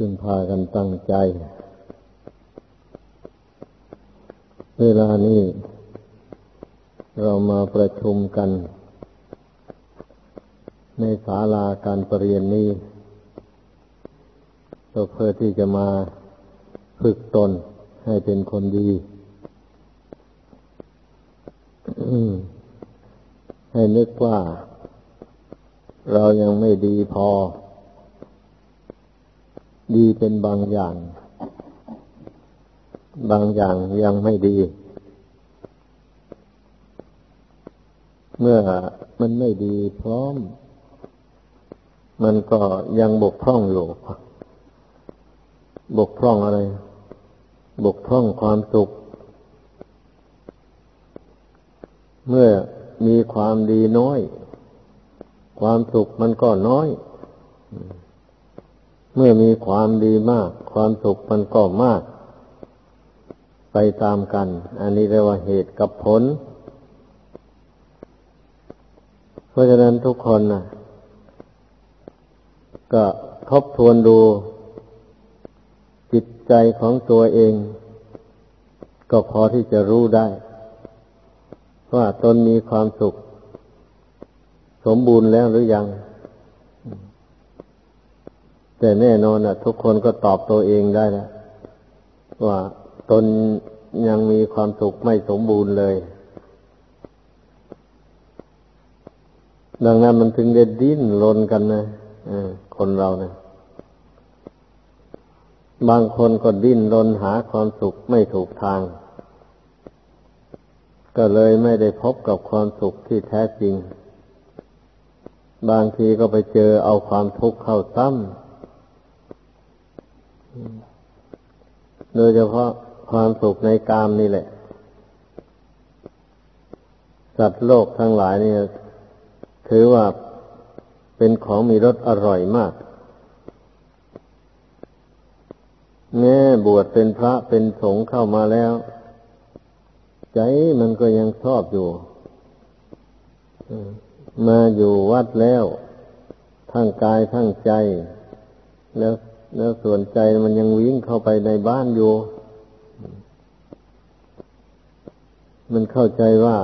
พึงพากันตั้งใจ เวลานี้ เรามาประชุมกัน ในศาลาการประเรียนนี้ก็เพื่อที่จะมาฝึกตนให้เป็นคนดีให้นึกว่า เรายังไม่ดีพอ ดีเป็นบางอย่าง บางอย่างยังไม่ดี เมื่อมันไม่ดีพร้อม มันก็ยังบกพร่องอยู่ บกพร่องอะไร บกพร่องความสุข เมื่อมีความดีน้อย ความสุขมันก็น้อย เมื่อมีความดีมาก ความสุขมันก็มาก ไปตามกัน อันนี้เรียกว่าเหตุกับผล เพราะฉะนั้นทุกคนนะก็ทบทวนดูจิตใจของตัวเอง ก็พอที่จะรู้ได้ ว่าตนมีความสุข สมบูรณ์แล้วหรือยัง แต่แน่นอนอะทุกคนก็ตอบตัวเองได้แล้วว่าตนยังมีความสุขไม่สมบูรณ์เลย ดังนั้นมันถึงได้ดิ้นรนกันนะคนเราเนะบางคนก็ดิ้นรนหาความสุขไม่ถูกทาง ก็เลยไม่ได้พบกับความสุขที่แท้จริง บางทีก็ไปเจอเอาความทุกข์เข้าซ้ำ โดยเฉพาะความสุขในกามนี่แหละ สัตว์โลกทั้งหลายนี่ถือว่าเป็นของมีรสอร่อยมากแม้บวชเป็นพระเป็นสงฆ์เข้ามาแล้ว ใจมันก็ยังชอบอยู่มาอยู่วัดแล้ว ทั้งกายทั้งใจ แล้ว แล้วส่วนใจมันยังวิ่งเข้าไปในบ้านอยู่ มันเข้าใจว่า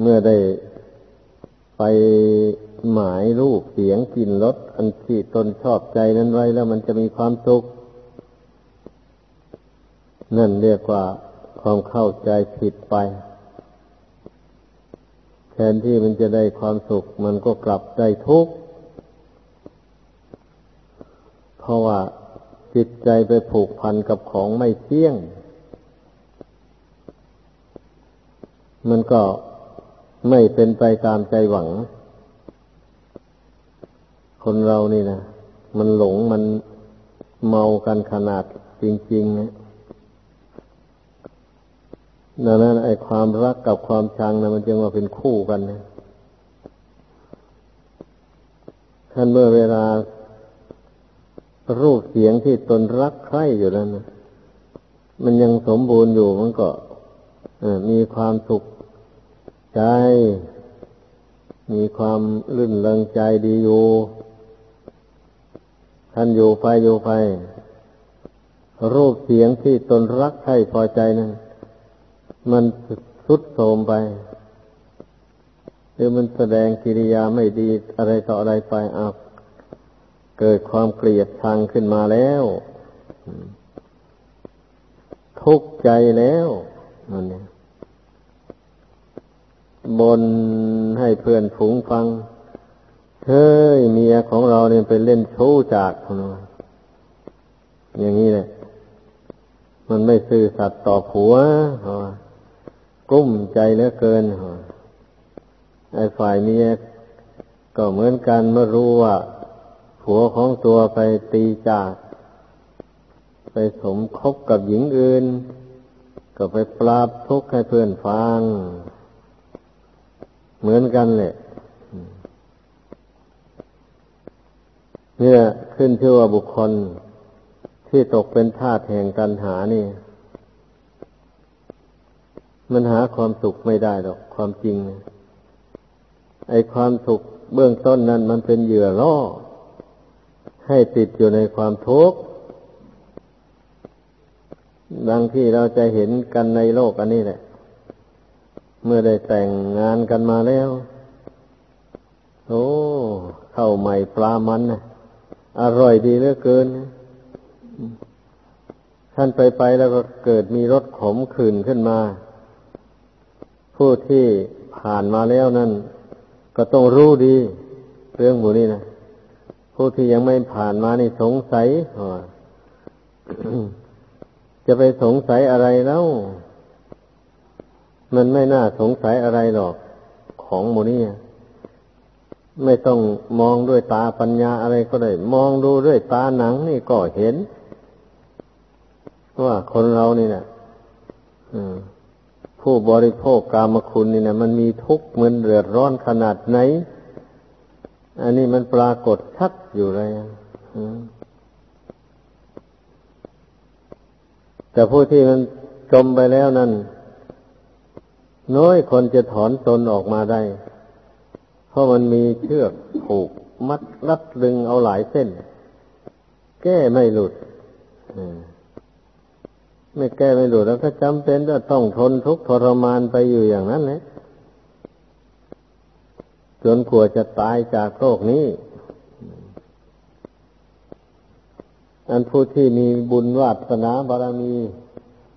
เมื่อได้ไปหมายรูปเสียงกลิ่นรสอันที่ตนชอบใจนั้นไว้แล้วมันจะมีความสุข นั่นเรียกว่าความเข้าใจผิดไป แทนที่มันจะได้ความสุข มันก็กลับได้ทุกข์ เพราะว่าจิตใจไปผูกพันกับของไม่เที่ยง มันก็ไม่เป็นไปตามใจหวัง คนเรานี่นะมันหลงมันเมากันขนาดจริงๆนะดังนั้นไอ้ความรักกับความชังนะมันจึงมาเป็นคู่กันนะท่านเมื่อเวลา รูปเสียงที่ตนรักใคร่อยู่นั้นนะมันยังสมบูรณ์อยู่มันก็มีความสุขใจ มีความลื่นเลงใจดีอยู่ท่านอยู่ไปอยู่ไป รูปเสียงที่ตนรักใคร่พอใจนั้นมันสุดโทมไปหรือมันแสดงกิริยาไม่ดีอะไรต่ออะไรไปอา เกิดความเกลียดชังขึ้นมาแล้ว ทุกข์ใจแล้วนั่นเนี่ยบนให้เพื่อนฝูงฟังเฮ้ยเมียของเราเนี่ยไปเล่นชู้จากอย่างนี้เลยมันไม่ซื่อสัตย์ต่อผัวกุ้มใจเหลือเกินไอ้ฝ่ายเมียก็เหมือนกันเมื่อรู้ว่า ผัวของตัวไปตีจาก ไปสมคบกับหญิงอื่น ก็ไปปราบทุกข์ให้เพื่อนฟัง เหมือนกันแหละเนี่ยขึ้นชื่อว่าบุคคลที่ตกเป็นทาสแห่งกันหานี่ มันหาความสุขไม่ได้หรอกความจริง ไอ้ความสุขเบื้องต้นนั้นมันเป็นเหยื่อล่อ ให้ติดอยู่ในความทุกข์ดังที่เราจะเห็นกันในโลกอันนี้แหละ เมื่อได้แต่งงานกันมาแล้ว โอ้เข้าใหม่ปลามันนะอร่อยดีเหลือเกินท่านไปไปแล้วก็เกิดมีรสขมขื่นขึ้นมา ผู้ที่ผ่านมาแล้วนั่นก็ต้องรู้ดี เรื่องหมูนี่นะ ผู้ที่ยังไม่ผ่านมานี่สงสัยจะไปสงสัยอะไรแล้ว มันไม่น่าสงสัยอะไรหรอกของหมูนี่ไม่ต้องมองด้วยตาปัญญาอะไรก็ได้ มองดูด้วยตาหนังนี่ก็เห็น ว่าคนเรานี่นะผู้บริโภคกามคุณนี่นะมันมีทุกข์เหมือนเดือดร้อนขนาดไหน อันนี้มันปรากฏชัดอยู่เลยแต่ผู้ที่มันจมไปแล้วนั้นน้อยคนจะถอนตนออกมาได้ เพราะมันมีเชือกผูกมัดรัดดึงเอาหลายเส้น แก้ไม่หลุดไม่แก้ไม่หลุดแล้วก็จำเป็นจะต้องทนทุกข์ทรมานไปอยู่อย่างนั้นแหละ จนกลัวจะตายจากโรคนี้ อันผู้ที่มีบุญวาสนาบารมี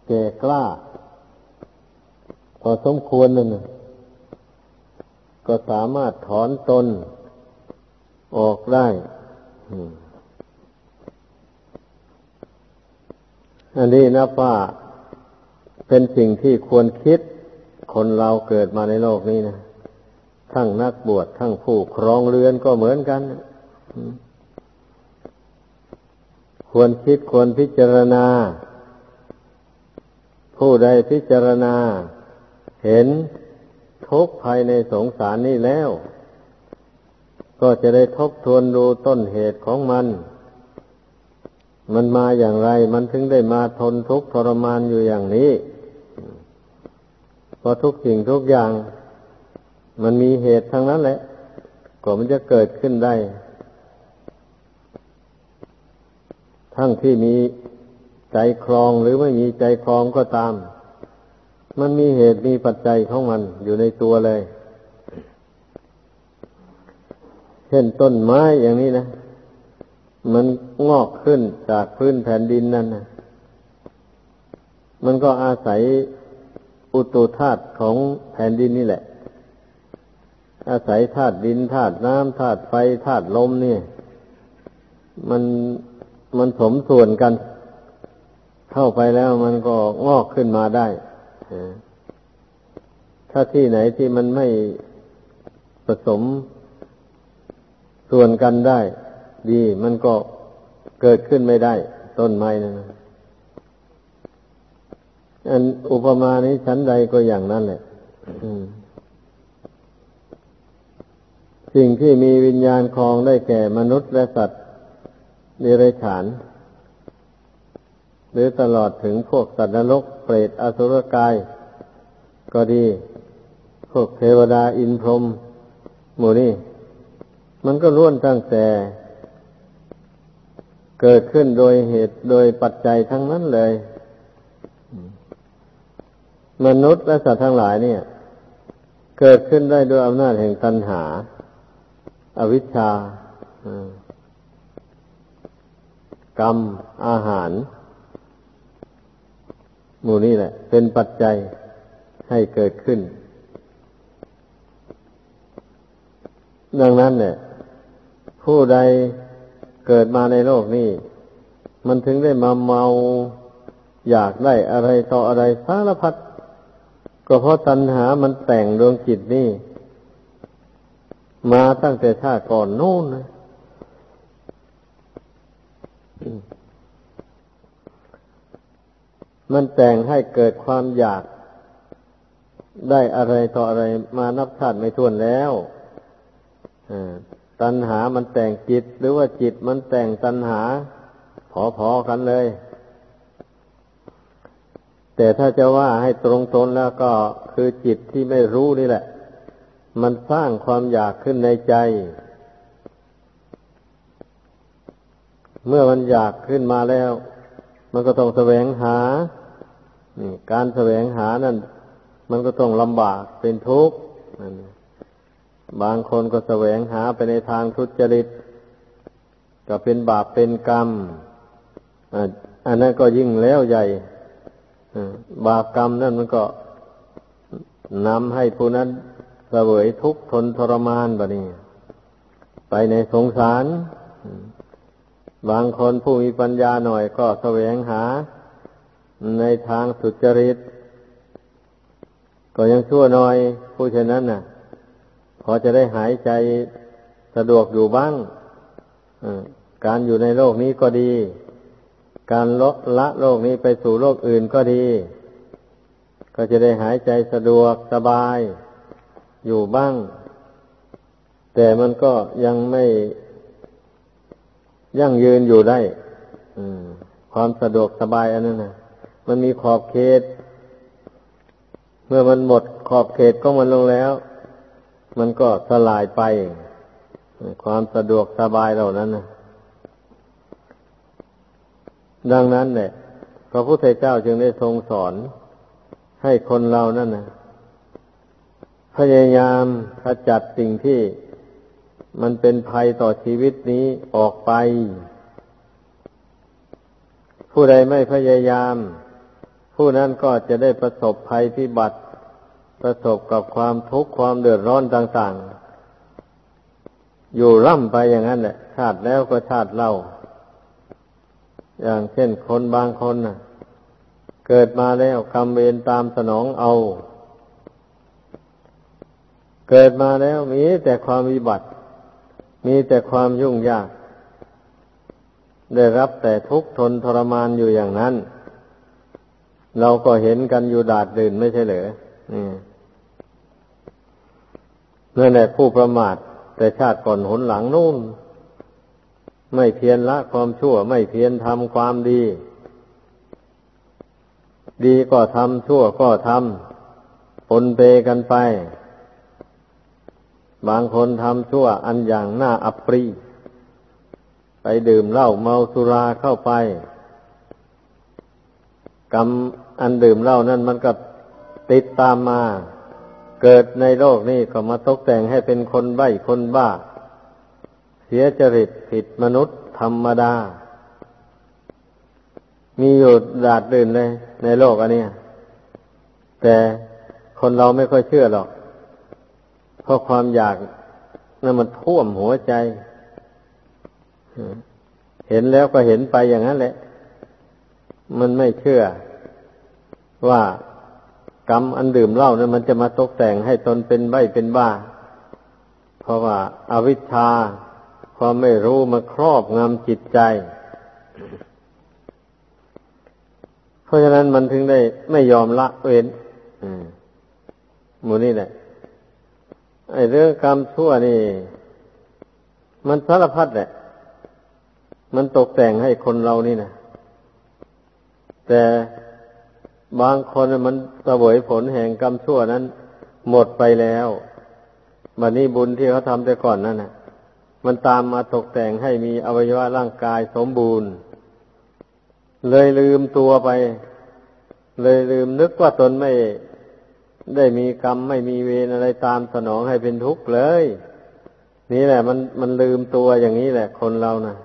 แก่กล้า พอสมควรนั่นก็สามารถถอนตนออกได้อันนี้นะป้าเป็นสิ่งที่ควรคิดคนเราเกิดมาในโลกนี้นะ ทั้งนักบวชทั้งผู้ครองเรือนก็เหมือนกัน ควรคิดควรพิจารณา ผู้ใดพิจารณา เห็นทุกภายในสงสารนี่แล้ว ก็จะได้ทบทวนดูต้นเหตุของมัน มันมาอย่างไร มันถึงได้มาทนทุกข์ทรมานอยู่อย่างนี้เพราะทุกสิ่งทุกอย่าง มันมีเหตุทั้งนั้นแหละก็มันจะเกิดขึ้นได้ ทั้งที่มีใจครองหรือไม่มีใจครองก็ตาม มันมีเหตุมีปัจจัยของมันอยู่ในตัวเลย เช่นต้นไม้อย่างนี้นะ มันงอกขึ้นจากพื้นแผ่นดินนั่นนะมันก็อาศัยอุตุธาตุของแผ่นดินนี่แหละ อาศัยธาตุดินธาตุน้ำธาตุไฟธาตุลมนี่ มันมันสมส่วนกัน เข้าไปแล้วมันก็งอกขึ้นมาได้ถ้าที่ไหนที่มันไม่ผสมส่วนกันได้ ดีมันก็เกิดขึ้นไม่ได้ ต้นไม้นะอันอุปมานี้ชั้นใดก็อย่างนั้นแหละ สิ่งที่มีวิญญาณคลองได้แก่มนุษย์และสัตว์เดรัจฉาน หรือตลอดถึงพวกสัตว์นรกเปรตอสุรกาย ก็ดี พวกเทวดาอินพรหมหมู่นี้มันก็ล้วนตั้งแต่เกิดขึ้นโดยเหตุโดยปัจจัยทั้งนั้นเลย มนุษย์และสัตว์ทั้งหลายเนี่ย เกิดขึ้นได้ด้วยอำนาจแห่งตัณหา อวิชชากรรมอาหาร หมู่นี้แหละ เป็นปัจจัยให้เกิดขึ้น ดังนั้นเนี่ยผู้ใดเกิดมาในโลกนี้ มันถึงได้มาเมาอยากได้อะไรต่ออะไรสารพัดก็เพราะตัณหามันแต่งดวงจิตนี่ มาตั้งแต่ชาติก่อนโน้นนะมันแต่งให้เกิดความอยากได้อะไรต่ออะไรมานับชาติไม่ถ้วนแล้วตัณหามันแต่งจิต หรือว่าจิตมันแต่งตัณหาพอๆกันเลย แต่ถ้าจะว่าให้ตรงตนแล้วก็คือจิตที่ไม่รู้นี่แหละ มันสร้างความอยากขึ้นในใจ เมื่อมันอยากขึ้นมาแล้ว มันก็ต้องแสวงหา การแสวงหานั่น มันก็ต้องลำบากเป็นทุกข์บางคนก็แสวงหาไปในทางทุจริต ก็เป็นบาปเป็นกรรม อันนั้นก็ยิ่งแล้วใหญ่บาปกรรมนั่นมันก็นำให้ผู้นั้น สวยทุกข์ทนทรมานแบบนี้ ไปในสงสาร บางคนผู้มีปัญญาหน่อยก็แสวงหา ในทางสุจริต ก็ยังชั่วหน่อย ผู้เช่นนั้นน่ะ พอจะได้หายใจสะดวกอยู่บ้างการอยู่ในโลกนี้ก็ดี การละละโลกนี้ไปสู่โลกอื่นก็ดี ก็จะได้หายใจสะดวกสบาย อยู่บ้าง แต่มันก็ยังไม่ยั่งยืนอยู่ได้ความสะดวกสบายอันนั้นนะมันมีขอบเขต เมื่อมันหมดขอบเขตก็มันลงแล้ว มันก็สลายไป ความสะดวกสบายเหล่านั้นนะดังนั้นเนี่ยพระพุทธเจ้าจึงได้ทรงสอนให้คนเรานั่นนะ พยายามขจัดสิ่งที่มันเป็นภัยต่อชีวิตนี้ออกไป ผู้ใดไม่พยายาม ผู้นั้นก็จะได้ประสบภัยพิบัติ ประสบกับความทุกข์ความเดือดร้อนต่างๆ อยู่ร่ำไปอย่างนั้นแหละชาติแล้วก็ชาติเล่า อย่างเช่นคนบางคนน่ะเกิดมาแล้วกรรมเวรตามสนองเอา เกิดมาแล้วมีแต่ความวิบัติ มีแต่ความยุ่งยาก ได้รับแต่ทุกข์ทนทรมานอยู่อย่างนั้น เราก็เห็นกันอยู่ดาดดื่นไม่ใช่เหรอนี่นั่นแหละผู้ประมาท แต่ชาติก่อนหนหลังนู่น ไม่เพียรละความชั่ว ไม่เพียรทำความดี ดีก็ทำชั่วก็ทำปนเปกันไป บางคนทำชั่วอันอย่างน่าอัปรี ไปดื่มเหล้าเมาสุราเข้าไป กรรมอันดื่มเหล้านั้นมันก็ติดตามมา เกิดในโลกนี้ก็มาตกแต่งให้เป็นคนใบ้คนบ้า เสียจริตผิดมนุษย์ธรรมดา มีอยู่ดาดดื่นเลยในโลกอันนี้แต่คนเราไม่ค่อยเชื่อหรอก เพราะความอยากนั่นมันท่วมหัวใจ เห็นแล้วก็เห็นไปอย่างนั้นแหละ มันไม่เชื่อว่ากรรมอันดื่มเหล้านั้นมันจะมาตกแต่งให้ตนเป็นใบเป็นบ้า เพราะว่าอาวิชชาความไม่รู้มาครอบงำจิตใจ เพราะฉะนั้นมันถึงได้ไม่ยอมละเว้นหมูนี่แหละ ไอ้เรื่องกรรมชั่วนี่ มันสารพัดแหละ มันตกแต่งให้คนเรานี่นะแต่บางคนมันสวยผลแห่งกรรมชั่วนั้น หมดไปแล้วบัดนี้บุญที่เขาทำแต่ก่อนนั่นนะมันตามมาตกแต่งให้มีอวัยวะร่างกายสมบูรณ์ เลยลืมตัวไป เลยลืมนึกว่าตนไม่ ได้มีกรรมไม่มีเวรอะไรตามสนองให้เป็นทุกข์เลย นี่แหละ มันมันลืมตัวอย่างนี้แหละ คนเรานะ่ะ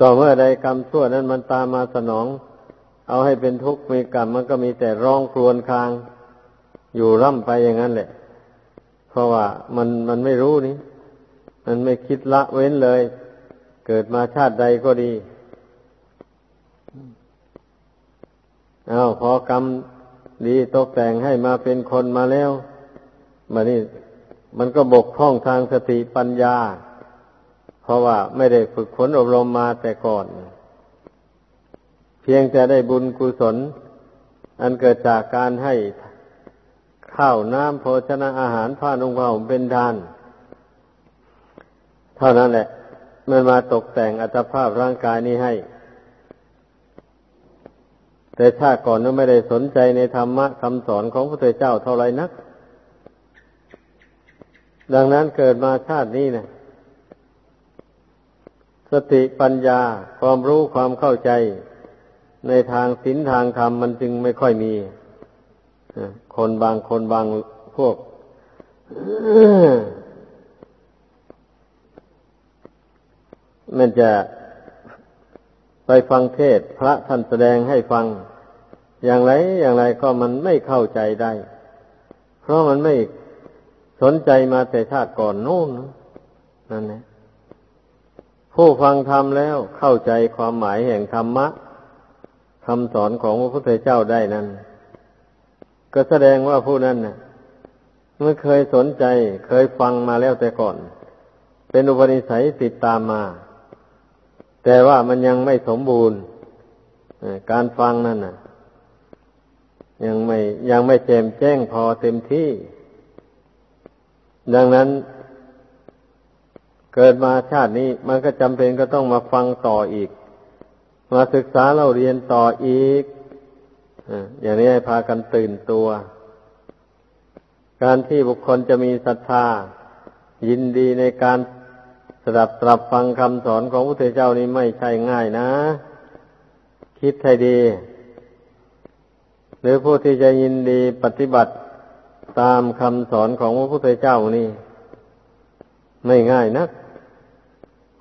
ต่อเมื่อใดกรรมชั่วนั้นมันตามมาสนอง เอาให้เป็นทุกข์มีกรรมมันก็มีแต่ร้องครวญคราง อยู่ร่ำไปอย่างนั้นแหละ เพราะว่ามันมันไม่รู้นี่ มันไม่คิดละเว้นเลย เกิดมาชาติใดก็ดี อาพอกรรมดีตกแต่งให้มาเป็นคนมาแล้วมานี่มันก็บกพร่องทางสติปัญญา เพราะว่าไม่ได้ฝึกฝนอบรมมาแต่ก่อน เพียงแต่ได้บุญกุศล อันเกิดจากการให้ข้าวน้ำโภชนะอาหารผ้านุ่งผ้าห่มเป็นทาน เท่านั้นแหละ มันมาตกแต่งอัตภาพร่างกายนี้ให้ แต่ชาติก่อนนั้นไม่ได้สนใจในธรรมะคำสอนของพระพุทธเจ้าเท่าไรนัก ดังนั้นเกิดมาชาตินี้นะสติปัญญาความรู้ความเข้าใจ ในทางศีลทางธรรมมันจึงไม่ค่อยมี คนบางคนบางพวก มันจะ ไปฟังเทศพระท่านแสดงให้ฟัง อย่างไรอย่างไรก็มันไม่เข้าใจได้ เพราะมันไม่สนใจมาแต่ชาติก่อนนู่นนั่นแหละผู้ฟังธรรมแล้วเข้าใจความหมายแห่งธรรมะคำสอนของพระพุทธเจ้าได้นั้น ก็แสดงว่าผู้นั้นน่ะเมื่อเคยสนใจเคยฟังมาแล้วแต่ก่อน เป็นอุปนิสัยติดตามมา แต่ว่ามันยังไม่สมบูรณ์การฟังนั่นน่ะ ยังไม่ยังไม่แจ่มแจ้งพอเต็มที่ ดังนั้น เกิดมาชาตินี้มันก็จำเป็นก็ต้องมาฟังต่ออีก มาศึกษาเราเรียนต่ออีกอย่างนี้ให้พากันตื่นตัว การที่บุคคลจะมีศรัทธายินดีในการ ดับตรับฟังคำสอนของพระพุทธเจ้านี้ไม่ใช่ง่ายนะ คิดให้ดี หรือผู้ที่จะยินดีปฏิบัติตามคำสอนของพระพุทธเจ้านี่ ไม่ง่ายนัก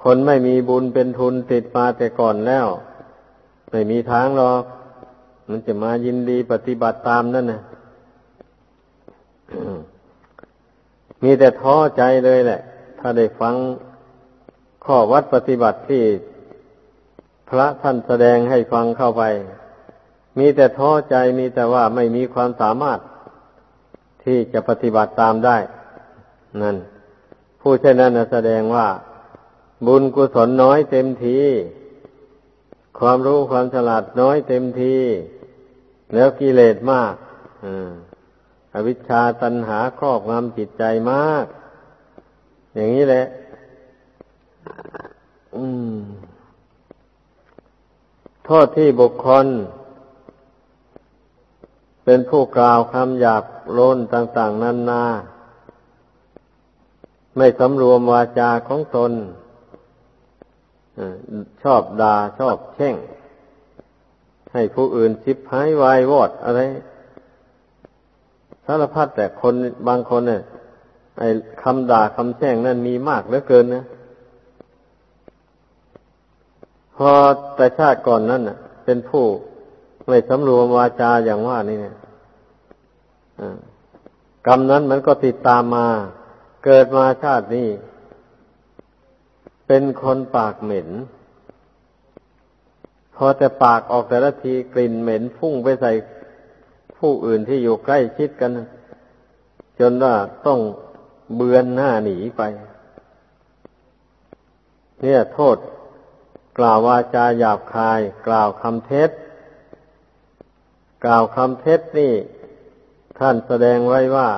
คนไม่มีบุญเป็นทุนติดมาแต่ก่อนแล้ว ไม่มีทางหรอก มันจะมายินดีปฏิบัติตามนั่นนะมีแต่ท้อใจเลยแหละ ถ้าได้ฟัง ข้อวัดปฏิบัติที่พระท่านแสดงให้ฟังเข้าไป มีแต่ท้อใจมีแต่ว่าไม่มีความสามารถที่จะปฏิบัติตามได้ นั่น ผู้เช่นนั้นแสดงว่า บุญกุศลน้อยเต็มที ความรู้ความฉลาดน้อยเต็มที แล้วกิเลสมากอวิชชาตัณหาครอบงำจิตใจมาก อย่างนี้แหละ โทษที่บุคคล เป็นผู้กล่าวคำหยาบโลนต่าง ๆนานา ไม่สำรวมวาจาของตนชอบด่าชอบแช่ง ให้ผู้อื่นชิบหายวายวอดอะไรสารพัดแต่คนบางคนเนี่ยไอ้คำด่าคำแช่งนั่นมีมากเหลือเกินนะ พอแต่ชาติก่อนนั้นน่ะเป็นผู้ไม่สำรวมวาจาอย่างว่านี่เนี่ยกรรมนั้นมันก็ติดตามมา เกิดมาชาตินี้ เป็นคนปากเหม็น พอแต่ปากออกแต่ละทีกลิ่นเหม็นฟุ้งไปใส่ผู้อื่นที่อยู่ใกล้ชิดกัน จนว่าต้องเบือนหน้าหนีไป เนี่ยโทษ กล่าววาจาหยาบคาย กล่าวคำเท็จ กล่าวคำเท็จนี่ ท่านแสดงไว้ว่า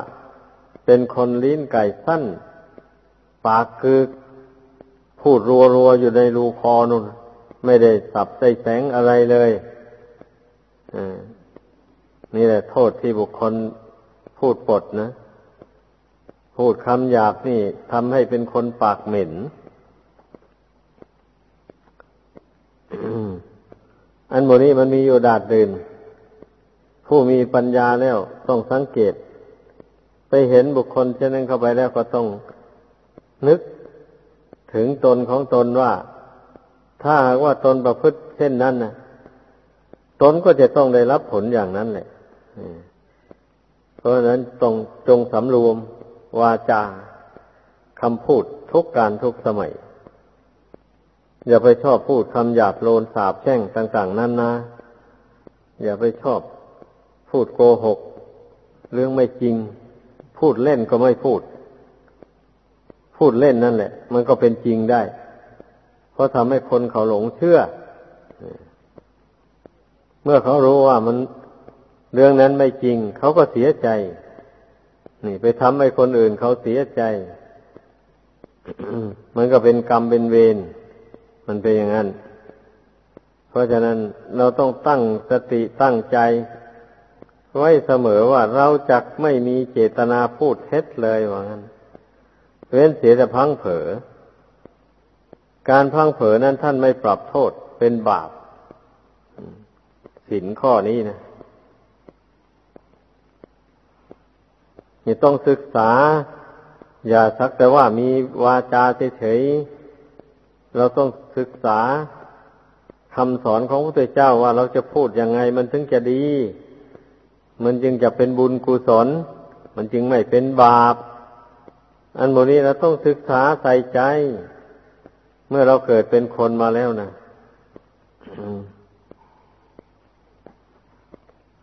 เป็นคนลิ้นไก่สั้น ปากคือ พูดรัวรัวอยู่ในรูคอนุ่น ไม่ได้สับใส่แสงอะไรเลยนี่แหละโทษที่บุคคลพูดปดนะ พูดคำหยาบนี่ทำให้เป็นคนปากเหม็น อันโมนี้มันมีอยู่ดาดดื่น ผู้มีปัญญาแล้วต้องสังเกต ไปเห็นบุคคลเช่นนั้นเข้าไปแล้วก็ต้องนึกถึงตนของตนว่า ถ้าว่าตนประพฤติเช่นนั้นนะตนก็จะต้องได้รับผลอย่างนั้นแหละเพราะฉะนั้นต้องจงสำรวมวาจาคำพูดทุกการทุกสมัย อย่าไปชอบพูดคำหยาบโลนสาบแช่งต่าง ๆนั่นนะอย่าไปชอบพูดโกหก เรื่องไม่จริง พูดเล่นก็ไม่พูด พูดเล่นนั่นแหละ มันก็เป็นจริงได้ เพราะทำให้คนเขาหลงเชื่อ เมื่อเขารู้ว่ามันเรื่องนั้นไม่จริง เขาก็เสียใจ นี่ ไปทำให้คนอื่นเขาเสียใจ มันก็เป็นกรรมเป็นเวร มันเป็นอย่างนั้น เพราะฉะนั้นเราต้องตั้งสติตั้งใจ ไว้เสมอว่าเราจักไม่มีเจตนาพูดเท็จเลยว่างั้น เว้นเสียแต่พังเผอการพังเผอนั้นท่านไม่ปรับโทษเป็นบาปสินข้อนี้นะนี่ต้องศึกษา อย่าสักแต่ว่ามีวาจาเฉยๆ เราต้องศึกษาคำสอนของพระพุทธเจ้าว่าเราจะพูดยังไง มันถึงจะดี มันจึงจะเป็นบุญกุศล มันจึงไม่เป็นบาป อันโมนี้เราต้องศึกษาใส่ใจ เมื่อเราเกิดเป็นคนมาแล้วนะ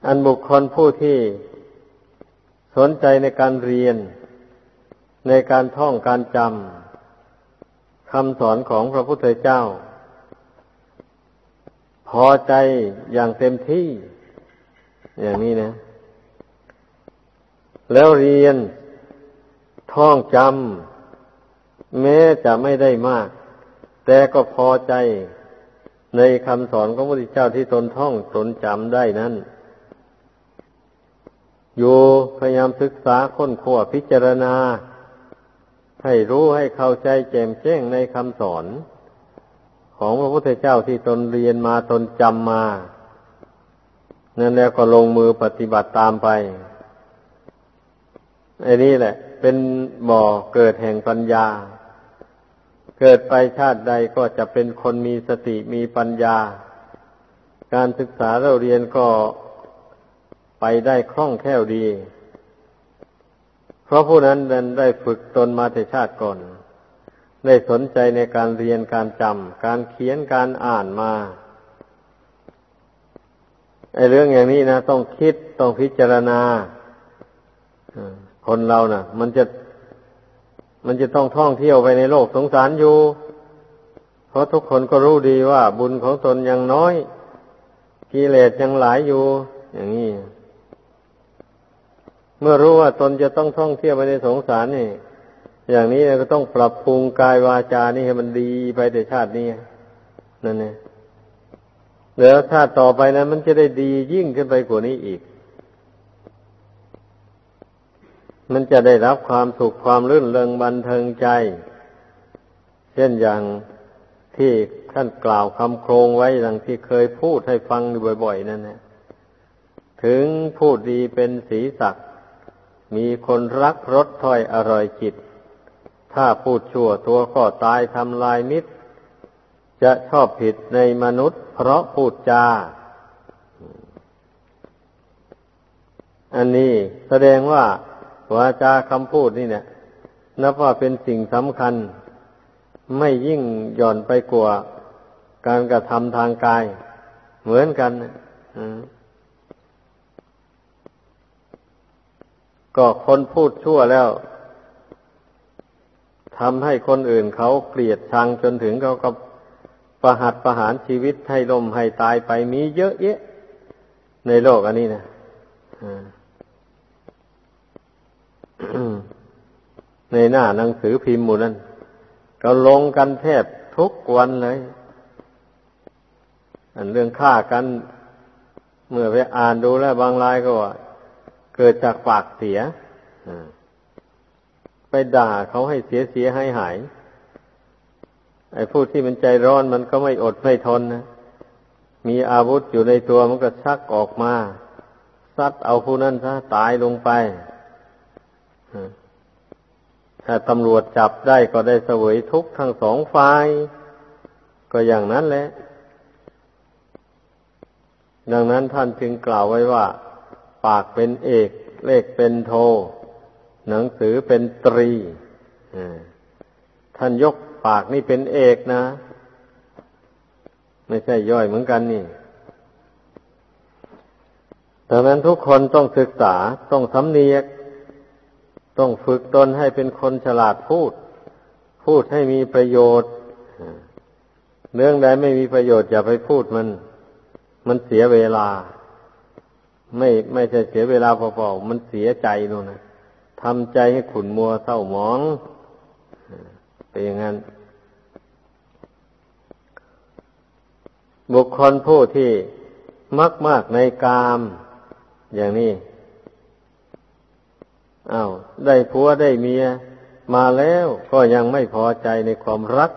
อันบุคคลผู้ที่สนใจในการเรียน ในการท่องการจำ คำสอนของพระพุทธเจ้า พอใจอย่างเต็มที่ อย่างนี้นะ แล้วเรียนท่องจำแม้จะไม่ได้มาก แต่ก็พอใจในคำสอนของพระพุทธเจ้าที่ตนท่องตนจำได้นั้นอยู่พยายามศึกษาค้นคว้าพิจารณา ให้รู้ให้เข้าใจแจ่มแจ้งในคำสอน ของพระพุทธเจ้าที่ตนเรียนมาตนจำมานั่นแล้วก็ลงมือปฏิบัติตามไปไอ้นี่แหละ เป็นบ่อเกิดแห่งปัญญา เกิดไปชาติใดก็จะเป็นคนมีสติมีปัญญา การศึกษาเราเรียนก็ไปได้คล่องแคล่วดี เพราะผู้นั้นนั้นได้ฝึกตนมาแต่ชาติก่อน ได้สนใจในการเรียนการจำการเขียนการอ่านมาไอ้เรื่องอย่างนี้นะต้องคิดต้องพิจารณาคนเรานะ่ะ มันจะ มันจะต้องท่องเที่ยวไปในโลกสงสารอยู่ เพราะทุกคนก็รู้ดีว่า บุญของตนยังน้อยกิเลสยังหลายอยู่ อย่างนี้ เมื่อรู้ว่าตนจะต้องท่องเที่ยวไปในสงสารนี่ อย่างนี้ก็ต้องปรับปรุงกายวาจานี่ให้มันดีไปในชาตินี้นั่นเองแล้วชาติต่อไปนะมันจะได้ดียิ่งขึ้นไปกว่านี้อีก มันจะได้รับความสุขความรื่นเริงบันเทิงใจ เช่นอย่างที่ท่านกล่าวคำโครงไว้ดังที่เคยพูดให้ฟังบ่อย ๆ นั่นแหละถึงพูดดีเป็นสีสัก มีคนรักรสถ้อยอร่อยจิต ถ้าพูดชั่วตัวก็ตายทำลายมิตร จะชอบผิดในมนุษย์ เพราะพูดจา อันนี้แสดงว่าวาจาคำพูดนี่เนี่ยนับว่าเป็นสิ่งสำคัญ ไม่ยิ่งหย่อนไปกว่าการกระทำทางกาย เหมือนกันอืม ก็คนพูดชั่วแล้วทำให้คนอื่นเขาเกลียดชังจนถึงเขาก็ประหัตประหารชีวิตให้ลมให้ตายไปมีเยอะแยะ ในโลกอันนี้นะในหน้าหนังสือพิมพ์หมู่นั้นก็ลงกันแทบทุกวันเลย อันเรื่องฆ่ากัน เมื่อไปอ่านดูแล้วบางรายก็ว่า เกิดจากปากเสียไปด่าเขาให้เสียเสียให้หาย ไอ้ผู้ที่มันใจร้อนมันก็ไม่อดไม่ทนนะ มีอาวุธอยู่ในตัวมันก็ชักออกมา ซัดเอาผู้นั้นซะตายลงไป ถ้าตำรวจจับได้ก็ได้เสวยทุกข์ทั้งสองฝ่าย ก็อย่างนั้นแหละ ดังนั้นท่านจึงกล่าวไว้ว่า ปากเป็นเอก เลขเป็นโท หนังสือเป็นตรีท่านยกปากนี่เป็นเอกนะ ไม่ใช่ย่อยเหมือนกันนี่ดังนั้นทุกคนต้องศึกษาต้องสำเนียก ต้องฝึกตนให้เป็นคนฉลาดพูด พูดให้มีประโยชน์เรื่องใดไม่มีประโยชน์อย่าไปพูดมัน มันเสียเวลา ไม่ไม่ใช่เสียเวลาเปล่าๆมันเสียใจนู่นนะทำใจให้ขุนมัวเศร้าหมองเป็นอย่างนั้น บุคคลผู้ที่มักมากในกาม อย่างนี้อา้าวได้ผัวได้เมีย มาแล้วก็ยังไม่พอใจในความรัก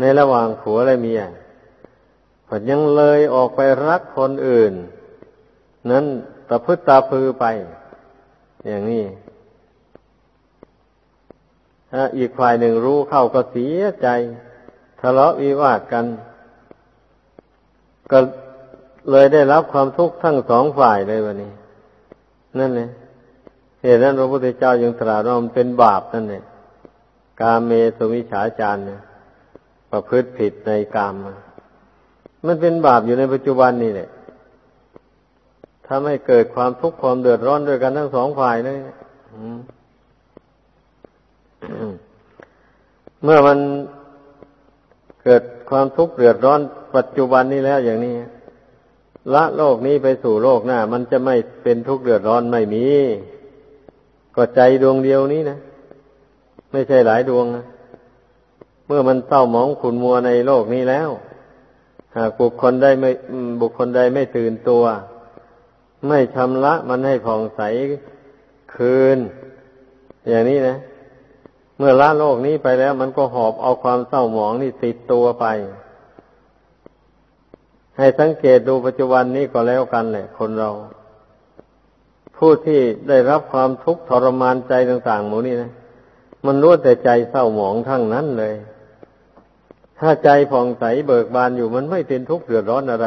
ในระหว่างผัวและเมียผัดยังเลยออกไปรักคนอื่น นั้นตะพึดตาพือไป อย่างนี้ถ้าอีกฝ่ายหนึ่งรู้เข้าก็เสียใจทะเลาะวิวาทกัน ก็เลยได้รับความทุกข์ทั้งสองฝ่ายเลยวันนี้ นั่นเลยเหตุนั้นพระพุทธเจ้ายังตรัสว่ามันเป็นบาปนั่นเนี่ยกาเมสุวิชาจารเนี่ยประพฤติผิดในกามมันเป็นบาปอยู่ในปัจจุบันนี่แหละ ทำให้เกิดความทุกข์ความเดือดร้อนด้วยกันทั้งสองฝ่ายเลยเมื่อมันเกิดความทุกข์เดือดร้อนปัจจุบันนี้แล้วอย่างนี้ ละโลกนี้ไปสู่โลกหน้า มันจะไม่เป็นทุกข์เดือดร้อนไม่มี ก็ใจดวงเดียวนี้นะ ไม่ใช่หลายดวงนะเมื่อมันเศร้าหมองขุนมัวในโลกนี้แล้ว หากบุคคลได้ไม่บุคคลใดไม่ตื่นตัว ไม่ชำระมันให้ผ่องใสคืน อย่างนี้นะ เมื่อละโลกนี้ไปแล้ว มันก็หอบเอาความเศร้าหมองนี่ติดตัวไป ให้สังเกตดูปัจจุบันนี้ก็แล้วกันแหละ คนเรา ผู้ที่ได้รับความทุกข์ทรมานใจต่างๆหมูนี่นะมันรู้แต่ใจเศร้าหมองทั้งนั้นเลย ถ้าใจผ่องใสเบิกบานอยู่มันไม่เป็นทุกข์เดือดร้อนอะไร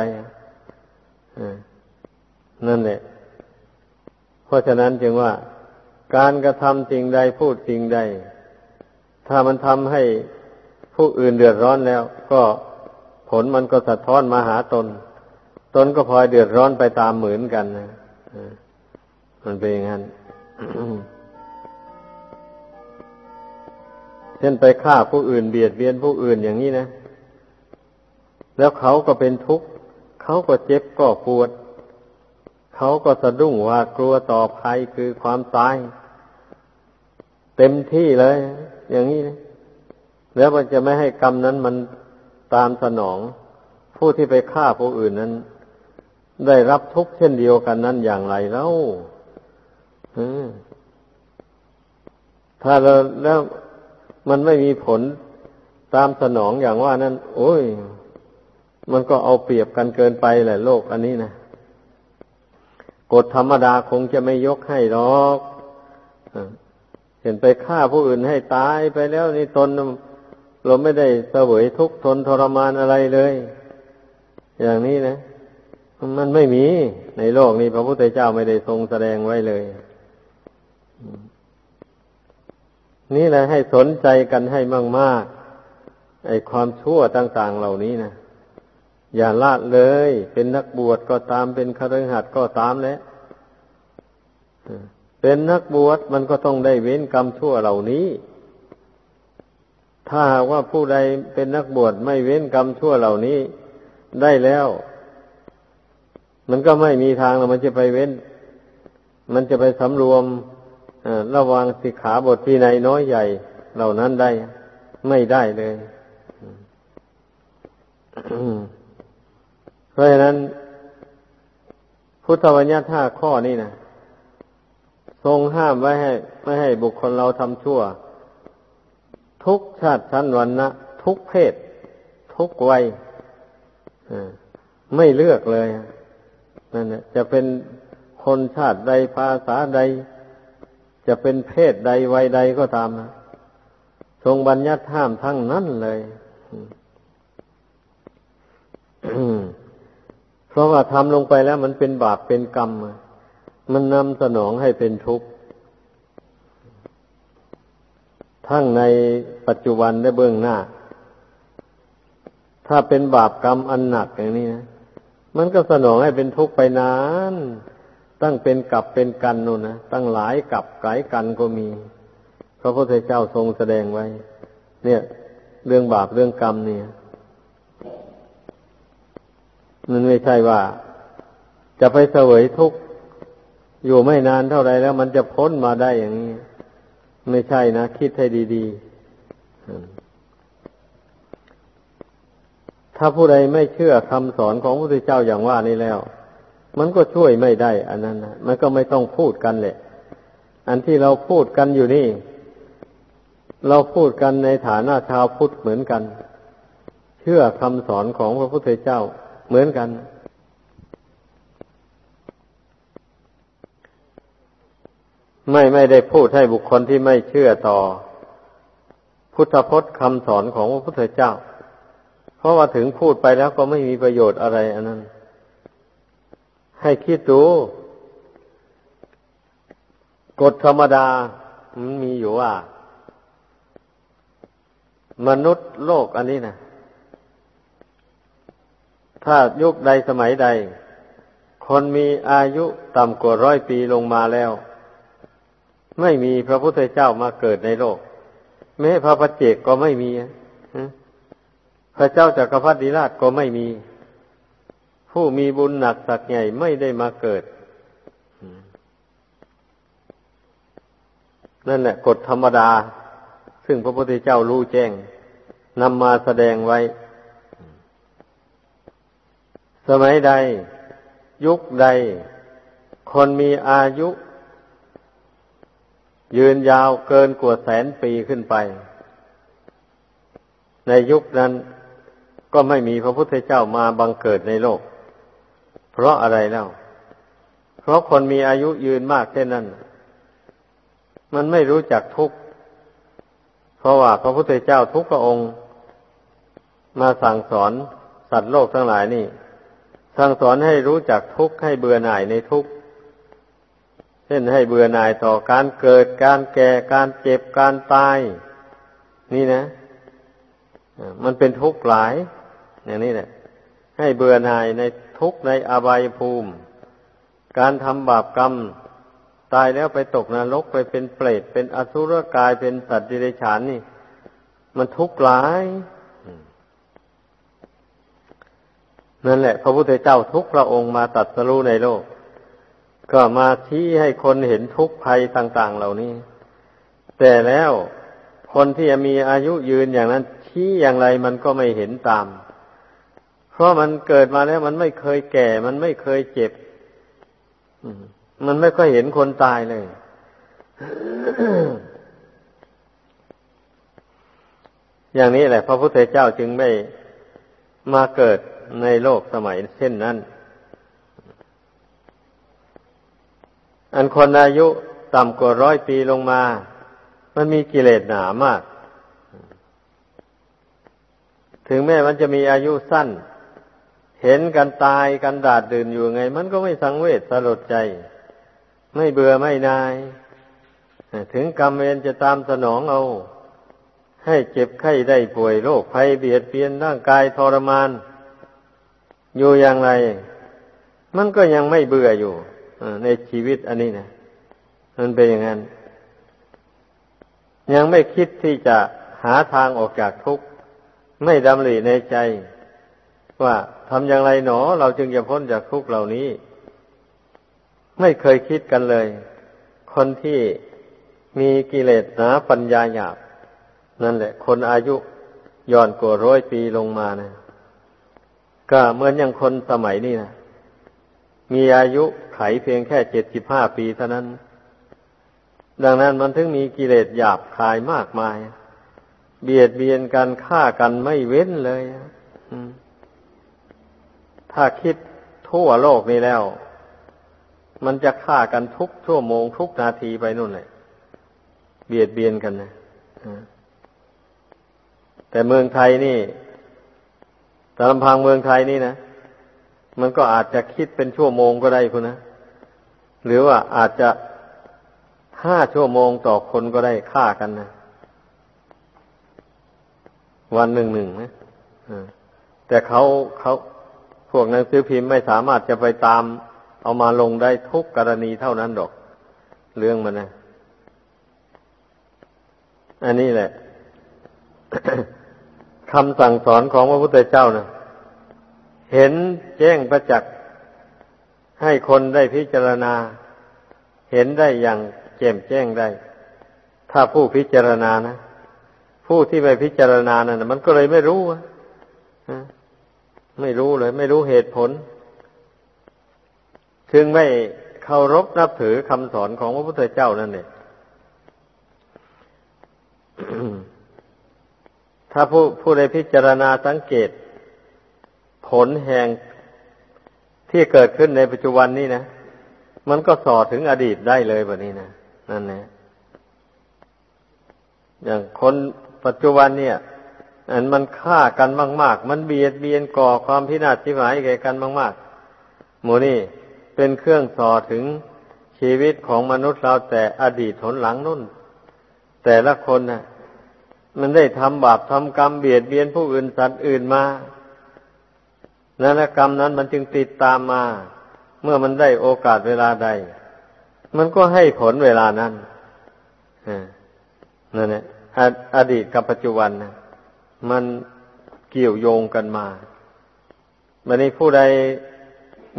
นั่นแหละ เพราะฉะนั้นจึงว่า การกระทำสิ่งใดพูดสิ่งใด ถ้ามันทำให้ผู้อื่นเดือดร้อนแล้ว ก็ผลมันก็สะท้อนมาหาตน ตนก็พลอยเดือดร้อนไปตามเหมือนกันนะมันเป็นอย่างนั้นเช่นไปฆ่าผู้อื่นเบียดเบียนผู้อื่นอย่างนี้นะ แล้วเขาก็เป็นทุกข์ เขาก็เจ็บก็ปวด เขาก็สะดุ้งว่ากลัวต่อภัยคือความตาย เต็มที่เลย อย่างนี้นะแล้วมันจะไม่ให้กรรมนั้นมันตามสนอง ผู้ที่ไปฆ่าผู้อื่นนั้น ได้รับทุกข์เช่นเดียวกันนั้นอย่างไรเล่าถ้าเราแล้วมันไม่มีผลตามสนองอย่างว่านั้น โอ้ย มันก็เอาเปรียบกันเกินไปแหละโลกอันนี้นะ กฎธรรมดาคงจะไม่ยกให้หรอกเห็นไปฆ่าผู้อื่นให้ตายไปแล้วนี่ตนเราไม่ได้เสวยทุกข์ทนทรมานอะไรเลย อย่างนี้นะ มันไม่มีในโลกนี้พระพุทธเจ้าไม่ได้ทรงแสดงไว้เลย นี่แหละให้สนใจกันให้มาก ๆ ไอ้ความชั่วต่าง ๆ เหล่านี้นะ อย่าละเลย เป็นนักบวชก็ตามเป็นคฤหัสถ์ก็ตามแหล้วเป็นนักบวชมันก็ต้องได้เว้นกรรมชั่วเหล่านี้ ถ้าว่าผู้ใดเป็นนักบวชไม่เว้นกรรมชั่วเหล่านี้ได้แล้ว มันก็ไม่มีทางมันจะไปเว้น มันจะไปสำรวมระวังสิกขาบทที่ในน้อยใหญ่เหล่านั้นได้ ไม่ได้เลย ราะฉะนั้น พุทธวัญญัติห้าข้อนี้นะทรงห้ามไว้ให้ ไม่ให้บุคคลเราทำชั่ว ทุกชาติชั้นวันนะทุกเพศ ทุกวัยไม่เลือกเลยนั่นแหละจะเป็นคนชาติใดภาษาใด จะเป็นเพศใดวัยใดก็ตามนะทรงบัญญัติห้ามทั้งนั้นเลย เพราะว่าทำลงไปแล้วมันเป็นบาปเป็นกรรม มันนำสนองให้เป็นทุกข์ ทั้งในปัจจุบันและเบื้องหน้า ถ้าเป็นบาปกรรมอันหนักอย่างนี้นะมันก็สนองให้เป็นทุกข์ไปนาน ตั้งเป็นกับเป็นกันนู่นนะ ตั้งหลายกับหลายกันก็มี พระพุทธเจ้าทรงแสดงไว้ เนี่ย เรื่องบาปเรื่องกรรมเนี่ย มันไม่ใช่ว่า จะไปเสวยทุกข์อยู่ไม่นานเท่าไรแล้ว มันจะพ้นมาได้อย่างนี้ ไม่ใช่นะ คิดให้ดีๆ ถ้าผู้ใดไม่เชื่อคำสอนของพระพุทธเจ้าอย่างว่านี้แล้ว มันก็ช่วยไม่ได้ อันนั้นนะมันก็ไม่ต้องพูดกันแหละ อันที่เราพูดกันอยู่นี่ เราพูดกันในฐานะชาวพุทธเหมือนกัน เชื่อคำสอนของพระพุทธเจ้า เหมือนกัน ไม่ไม่ได้พูดให้บุคคลที่ไม่เชื่อต่อ พุทธพจน์คำสอนของพระพุทธเจ้า เพราะว่าถึงพูดไปแล้วก็ไม่มีประโยชน์อะไรอันนั้น ให้คิดดูกฎธรรมดามันมีอยู่ว่า มนุษย์โลกอันนี้นะ ถ้ายุคใดสมัยใด คนมีอายุต่ำกว่าร้อยปีลงมาแล้ว ไม่มีพระพุทธเจ้ามาเกิดในโลก แม้พระปเจกก็ไม่มีพระเจ้าจากักรพรรดิราชก็ไม่มี ผู้มีบุญหนักสักใหญ่ไม่ได้มาเกิด นั่นแหละกฎธรรมดา ซึ่งพระพุทธเจ้ารู้แจ้งนำมาแสดงไว้ สมัยใด ยุคใด คนมีอายุ ยืนยาวเกินกว่าแสนปีขึ้นไป ในยุคนั้นก็ไม่มีพระพุทธเจ้ามาบังเกิดในโลก เพราะอะไรแล้วเพราะคนมีอายุยืนมากเช่นนั้น มันไม่รู้จักทุกข์เพราะว่าพระพุทธเจ้าทุกพระองค์ มาสั่งสอนสัตว์โลกทั้งหลายนี่ สั่งสอนให้รู้จักทุกข์ให้เบื่อหน่ายในทุกข์เช่นให้เบื่อหน่ายต่อการเกิดการแก่การเจ็บการตาย นี่นะมันเป็นทุกข์หลาย อย่างนี้แหละให้เบื่อหน่ายในทุกข์ในอบายภูมิ การทำบาปกรรมตายแล้วไปตกนรกไปเป็นเปรตเป็นอสุรกายเป็นสัตว์ดิเรกชันนี่ มันทุกข์หลาย นั่นแหละ พระพุทธเจ้าทุกพระองค์มาตัดสรู้ในโลก ก็มาชี้ให้คนเห็นทุกภัยต่าง ๆ เหล่านี้ แต่แล้วคนที่มีอายุยืนอย่างนั้น ชี้อย่างไรมันก็ไม่เห็นตาม เพราะมันเกิดมาแล้วมันไม่เคยแก่ มันไม่เคยเจ็บมันไม่ค่อยเห็นคนตายเลยอย่างนี้แหละ พระพุทธเจ้าจึงไม่มาเกิด ในโลกสมัยเช่นนั้น อันคนอายุต่ำกว่าร้อยปีลงมา มันมีกิเลสหนามาก ถึงแม้มันจะมีอายุสั้น เห็นกันตายกันดาดดื่นอยู่ไง มันก็ไม่สังเวชสลดใจ ไม่เบื่อไม่นาย ถึงกรรมเวรจะตามสนองเอาให้เจ็บไข้ได้ป่วยโรคภัยเบียดเบียนร่างกายทรมาน อยู่อย่างไร มันก็ยังไม่เบื่ออยู่ในชีวิตอันนี้นะมันเป็นอย่างนั้น ยังไม่คิดที่จะหาทางออกจากทุกข์ ไม่ดำริในใจ ว่าทำอย่างไรหนอ เราจึงจะพ้นจากทุกข์เหล่านี้ ไม่เคยคิดกันเลย คนที่มีกิเลสหนาปัญญาหยาบ นั่นแหละ คนอายุย้อนกว่าร้อยปีลงมานะ ก็เหมือนอย่างคนสมัยนี้นะมีอายุไขเพียงแค่เจ็ดสิบห้าปีเท่านั้น ดังนั้นมันถึงมีกิเลสหยาบคายมากมาย เบียดเบียนกันฆ่ากันไม่เว้นเลยถ้าคิดทั่วโลกนี้แล้ว มันจะฆ่ากันทุกชั่วโมงทุกนาทีไปนู่นเลยเบียดเบียนกันนะแต่เมืองไทยนี่ แตามพังเมืองไทยนี่นะ มันก็อาจจะคิดเป็นชั่วโมงก็ได้คุณนะ หรือว่าอาจจะห้าชั่วโมงต่อคนก็ได้ฆ่ากันนะ วันหนึ่งหนึ่งนะแต่เขาเขาพวกหนังสือพิมพ์ไม่สามารถจะไปตามเอามาลงได้ทุกกรณีเท่านั้นดอก เรื่องมันนะ อันนี้แหละ คำสั่งสอนของพระพุทธเจ้านะเห็นแจ้งประจักษ์ให้คนได้พิจารณา เห็นได้อย่างแจ่มแจ้งได้ ถ้าผู้พิจารณานะผู้ที่ไม่พิจารณานะั่นมันก็เลยไม่รู้ไม่รู้เลย ไม่รู้เหตุผลจึงไม่เคารพนับถือคำสอนของพระพุทธเจ้านั่นเอง ถ้าผู้ผู้ใดพิจารณาสังเกต ผลแห่งที่เกิดขึ้นในปัจจุบันนี้นะ มันก็สอดถึงอดีตได้เลยแบบนี้นะนั่นแหละอย่างคนปัจจุบันเนี่ย อันมันฆ่ากันมาก ๆ มันเบียดเบียนก่อความพินาศชิบหายแก่กันมากๆหมูนี่เป็นเครื่องสอถึงชีวิตของมนุษย์เราแต่อดีตหนหลังนุ่น แต่ละคนนะ่ะ มันได้ทำบาปทำกรรมเบียดเบียนผู้อื่นสัตว์อื่นมานั่นกรรมนั้นมันจึงติดตามมา เมื่อมันได้โอกาสเวลาใด มันก็ให้ผลเวลานั้นนั่นแหละอดีตกับปัจจุบันนะมันเกี่ยวโยงกันมาวันนี้ผู้ใด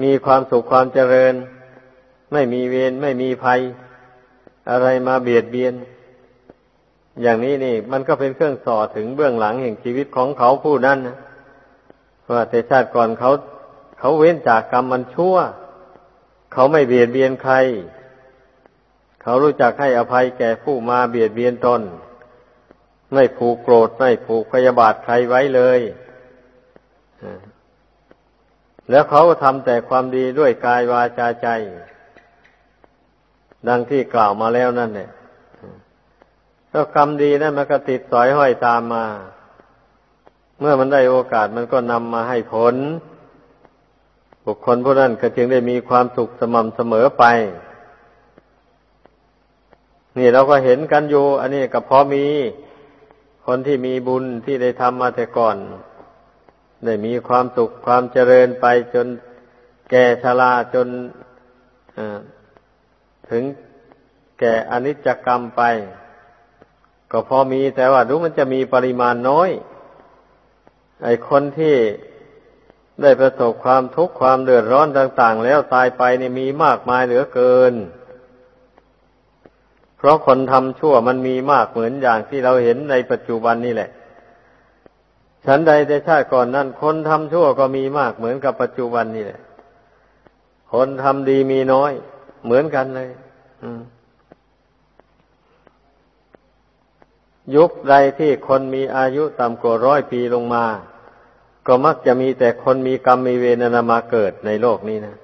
มีความสุขความเจริญ ไม่มีเวรไม่มีภัย อะไรมาเบียดเบียน อย่างนี้นี่ มันก็เป็นเครื่องสอถึงเบื้องหลังแห่งชีวิตของเขาผู้นั้นนะว่าแต่ชาติก่อนเขาเขาเว้นจากกรรมมันชั่ว เขาไม่เบียดเบียนใคร เขารู้จักให้อภัยแก่ผู้มาเบียดเบียนตน ไม่ผูกโกรธไม่ผูกพยาบาทใครไว้เลยแล้วเขาทำแต่ความดีด้วยกายวาจาใจ ดังที่กล่าวมาแล้วนั่นเนี่ย แล้วกรรมดีนั่นมันก็ติดสอยห้อยตามมา เมื่อมันได้โอกาสมันก็นำมาให้ผล บุคคลผู้นั้นก็จึงได้มีความสุขสม่ำเสมอไป นี่เราก็เห็นกันอยู่ อันนี้ก็พอมีคนที่มีบุญที่ได้ทำมาแต่ก่อน ได้มีความสุขความเจริญไปจนแก่ชราจนถึงแก่อนิจจกรรมไป ก็พอมีแต่ว่ารู้มันจะมีปริมาณน้อย ไอ้คนที่ได้ประสบความทุกข์ความเดือดร้อนต่าง ๆ แล้วตายไปนี่มีมากมายเหลือเกิน เพราะคนทำชั่วมันมีมากเหมือนอย่างที่เราเห็นในปัจจุบันนี่แหละ ฉันใดแต่ชาติก่อนนั้น คนทำชั่วก็มีมากเหมือนกับปัจจุบันนี่แหละ คนทำดีมีน้อย เหมือนกันเลย ยุคใดที่คนมีอายุต่ำกว่าร้อยปีลงมา ก็มักจะมีแต่คนมีกรรมมีเวรนามาเกิดในโลกนี้นะ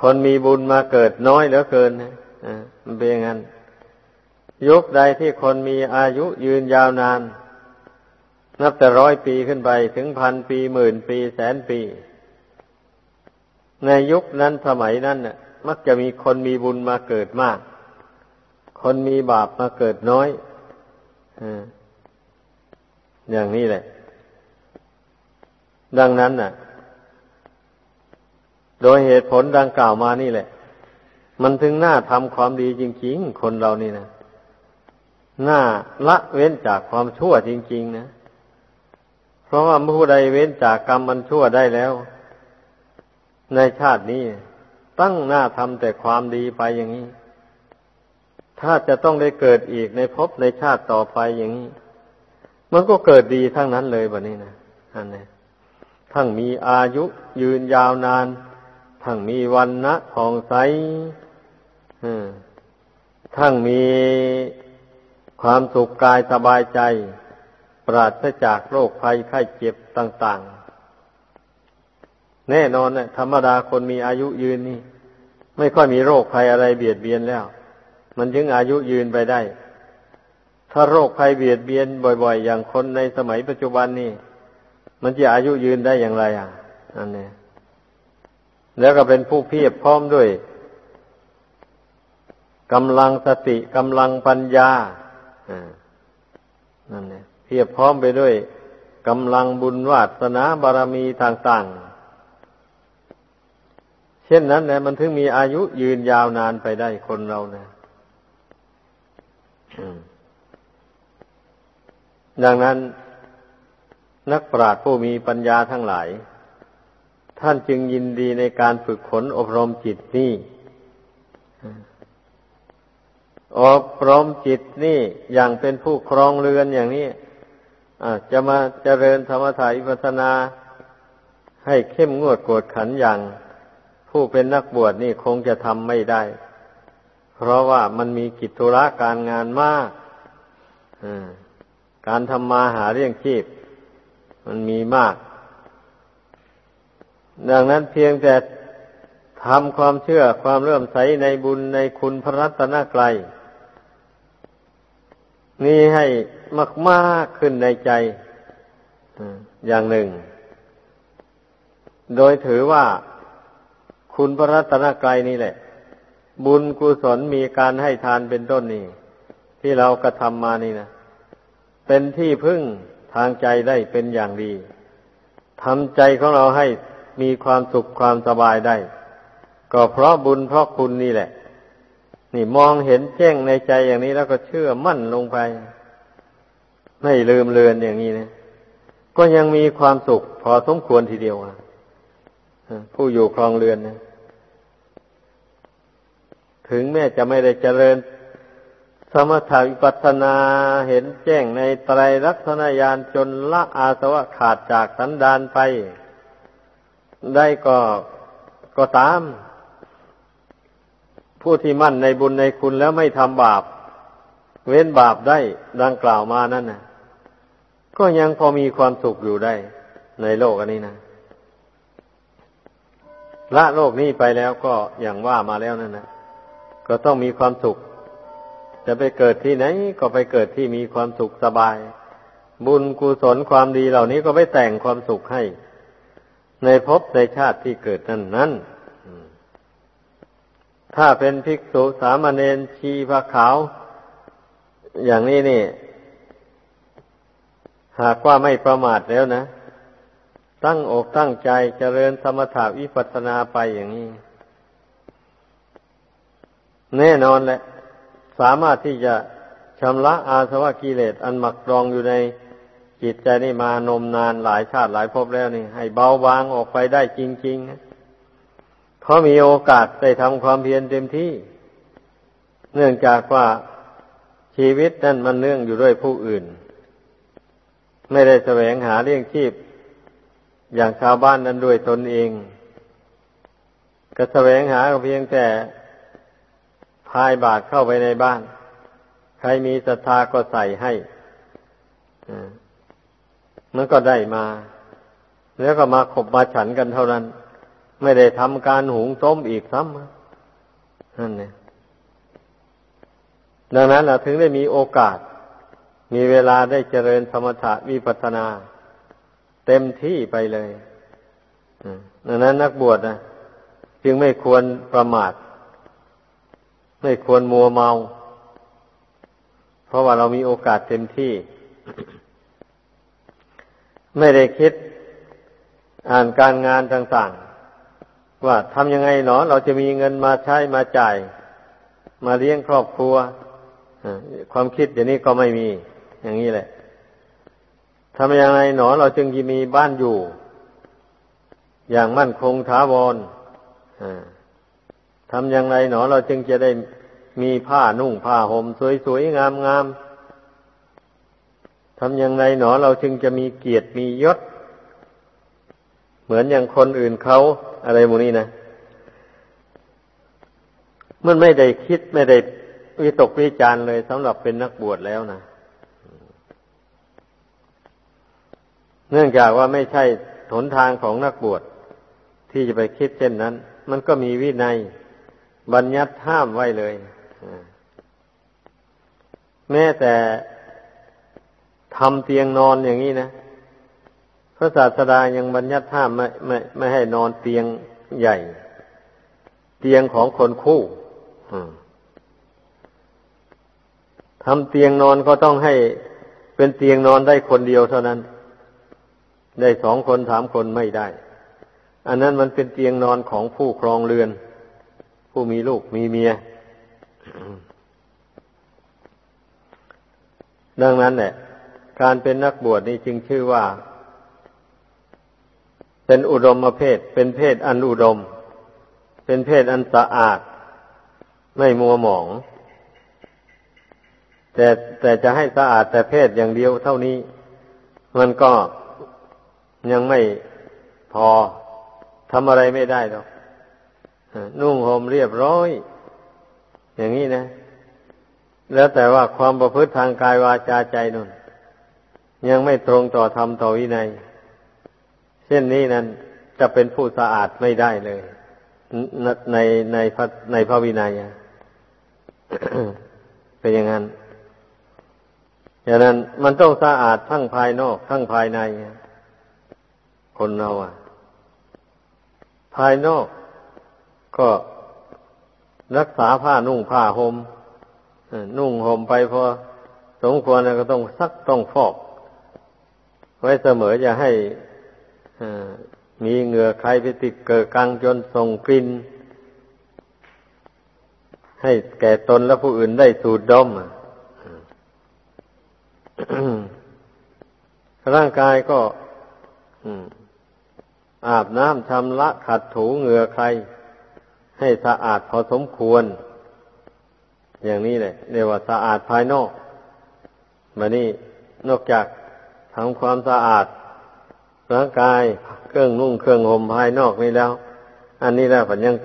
คนมีบุญมาเกิดน้อยเหลือเกินนะมันเป็นอย่างนั้น ยุคใดที่คนมีอายุยืนยาวนาน นับแต่ร้อยปีขึ้นไปถึงพันปีหมื่นปีแสนปี ในยุคนั้นสมัยนั้นน่ะ มักจะมีคนมีบุญมาเกิดมาก คนมีบาปมาเกิดน้อย อย่างนี้แหละ ดังนั้นน่ะ โดยเหตุผลดังกล่าวมานี่แหละ มันถึงน่าทำความดีจริง ๆ คนเรานี่นะหน้าละเว้นจากความชั่วจริง ๆ นะ เพราะว่าผู้ใดเว้นจากกรรมมันชั่วได้แล้ว ในชาตินี้ ตั้งหน้าทำแต่ความดีไปอย่างนี้ ถ้าจะต้องได้เกิดอีกในภพในชาติต่อไปอย่างนี้ มันก็เกิดดีทั้งนั้นเลยแบบนี้นะอันนี้ทั้งมีอายุยืนยาวนาน ทั้งมีวันนะผ่องใสทั้งมีความสุขกายสบายใจ ปราศจากโรคภัยไข้เจ็บต่าง ๆ แน่นอนนะธรรมดาคนมีอายุยืนนี่ ไม่ค่อยมีโรคภัยอะไรเบียดเบียนแล้ว มันจึงอายุยืนไปได้ ถ้าโรคภัยเบียดเบียนบ่อย ๆ อย่างคนในสมัยปัจจุบันนี่ มันจะอายุยืนได้อย่างไรอะ อันนี้แล้วก็เป็นผู้เพียบพร้อมด้วยกำลังสติกำลังปัญญาอ่านั่นเนี่ยเพียบพร้อมไปด้วยกำลังบุญวาสนาบารมีต่างๆ เช่นนั้นแหละมันถึงมีอายุยืนยาวนานไปได้คนเราเนะ ดังนั้นนักปราชญ์ผู้มีปัญญาทั้งหลาย ท่านจึงยินดีในการฝึกขนอบรมจิตนี่อบรมจิตนี่อย่างเป็นผู้ครองเรือนอย่างนี้จะมาเจริญธรรมถ่ายพัฒนา ให้เข้มงวดกวดขันอย่าง ผู้เป็นนักบวชนี่คงจะทำไม่ได้ เพราะว่ามันมีกิจธุระการงานมากการทำมาหาเลี้ยงชีพ มันมีมาก ดังนั้นเพียงแต่ทำความเชื่อความเลื่อมใสในบุญในคุณพระรัตนกรัยนี่ให้มากๆขึ้นในใจอย่างหนึ่ง โดยถือว่าคุณพระรัตนกรัยนี่แหละ บุญกุศลมีการให้ทานเป็นต้นนี่ที่เรากระทำมานี่นะเป็นที่พึ่งทางใจได้เป็นอย่างดีทำใจของเราให้มีความสุขความสบายได้ ก็เพราะบุญเพราะคุณนี่แหละ นี่มองเห็นแจ้งในใจอย่างนี้แล้วก็เชื่อมั่นลงไป ไม่ลืมเลือนอย่างนี้นะก็ยังมีความสุขพอสมควรทีเดียวผู้อยู่ครองเรือนนะ ถึงแม้จะไม่ได้เจริญ สมถะวิปัสนาเห็นแจ้งในไตรลักษณญาณจนละอาสวะขาดจากสันดานไป ได้ก็ก็ตาม ผู้ที่มั่นในบุญในคุณแล้วไม่ทำบาป เว้นบาปได้ดังกล่าวมานั่นนะก็ยังพอมีความสุขอยู่ได้ ในโลกอันนี้นะละโลกนี้ไปแล้วก็อย่างว่ามาแล้วนั่นนะ ก็ต้องมีความสุข จะไปเกิดที่ไหน ก็ไปเกิดที่มีความสุขสบาย บุญกุศลความดีเหล่านี้ก็ไปแต่งความสุขให้ ในภพในชาติที่เกิดนั้นนั้นถ้าเป็นภิกษุสามเณรชีพระขาว อย่างนี้นี่ หากว่าไม่ประมาทแล้วนะ ตั้งอกตั้งใจเจริญสมถาวิปัสสนาไปอย่างนี้ แน่นอนแหละ สามารถที่จะชำระอาสวะกิเลสอันหมักรองอยู่ในจิตใจนี่มานมนานหลายชาติหลายภพแล้วนี่ ให้เบาบางออกไปได้จริงๆ เพราะมีโอกาสได้ทำความเพียรเต็มที่ เนื่องจากว่าชีวิตนั่นมันเนื่องอยู่ด้วยผู้อื่น ไม่ได้แสวงหาเลี้ยงชีพ อย่างชาวบ้านนั้นด้วยตนเอง ก็แสวงหาเพียงแต่ายบาทเข้าไปในบ้าน ใครมีศรัทธาก็ใส่ให้มันก็ได้มา แล้วก็มาขบมาฉันกันเท่านั้น ไม่ได้ทำการหุงต้มอีกซ้ำนั่นเนี่ยดังนั้นเราถึงได้มีโอกาส มีเวลาได้เจริญสมถะวิปัสนา เต็มที่ไปเลยดังนั้นนักบวชนะจึงไม่ควรประมาท ไม่ควรมัวเมา เพราะว่าเรามีโอกาสเต็มที่ ไม่ได้คิดอ่านการงานต่างๆ ว่าทำยังไงหนอ เราจะมีเงินมาใช้มาจ่าย มาเลี้ยงครอบครัวความคิดอย่างนี้ก็ไม่มี อย่างนี้แหละทำยังไงหนอ เราจึงมีบ้านอยู่ อย่างมั่นคงถาวร ทำอย่างไรหนอเราจึงจะได้มีผ้านุ่งผ้าห่มสวยๆงามๆทำอย่างไรหนอเราจึงจะมีเกียรติมียศ เหมือนอย่างคนอื่นเขาอะไรมูนี้นะมันไม่ได้คิดไม่ได้วิตกวิจารเลยสำหรับเป็นนักบวชแล้วนะเนื่องจากว่าไม่ใช่หนทางของนักบวชที่จะไปคิดเช่นนั้น มันก็มีวินัย บัญญัติห้ามไว้เลยแม้แต่ทำเตียงนอนอย่างนี้นะพระศาสดายังบัญญัติห้ามไม่ไม่ไม่ให้นอนเตียงใหญ่ เตียงของคนคู่ทำเตียงนอนก็ต้องให้เป็นเตียงนอนได้คนเดียวเท่านั้น ได้สองคนสามคนไม่ได้ อันนั้นมันเป็นเตียงนอนของผู้ครองเรือน ผู้มีลูกมีเมีย ดังนั้นแหละ การเป็นนักบวชนี่จึงชื่อว่า เป็นอุดมเพศ เป็นเพศอันอุดม เป็นเพศอันสะอาด ไม่มัวหมอง แต่แต่จะให้สะอาดแต่เพศอย่างเดียวเท่านี้ มันก็ยังไม่พอทำอะไรไม่ได้หรอก นุ่งห่มเรียบร้อย อย่างนี้นะ แล้วแต่ว่าความประพฤติทางกายวาจาใจนั่น ยังไม่ตรงต่อธรรมต่อวินัย เช่นนี้นั้นจะเป็นผู้สะอาดไม่ได้เลย ในในพระในพระวินัยเป็นอย่างนั้นอย่างนั้นมันต้องสะอาดทั้งภายนอกทั้งภายในคนเราอะ ภายนอก ก็รักษาผ้านุ่งผ้าหม่มนุ่งห่มไปพอสมควรก็ต้องซักต้องฟอก ไว้เสมอจะให้มีเหงื่อใครไปติดเกิดกังจนส่งกลิ่นให้แก่ตนและผู้อื่นได้สูดดมร่างกายก็อาบน้ำชำระขัดถูเหงื่อใคร ให้สะอาดพอสมควร อย่างนี้แหละเรียกว่าสะอาดภายนอกมานี่นอกจากทำความสะอาดร่างกายเครื่องนุ่งเครื่องห่มภายนอกนี่แล้ว อันนี้แล้วผมยัง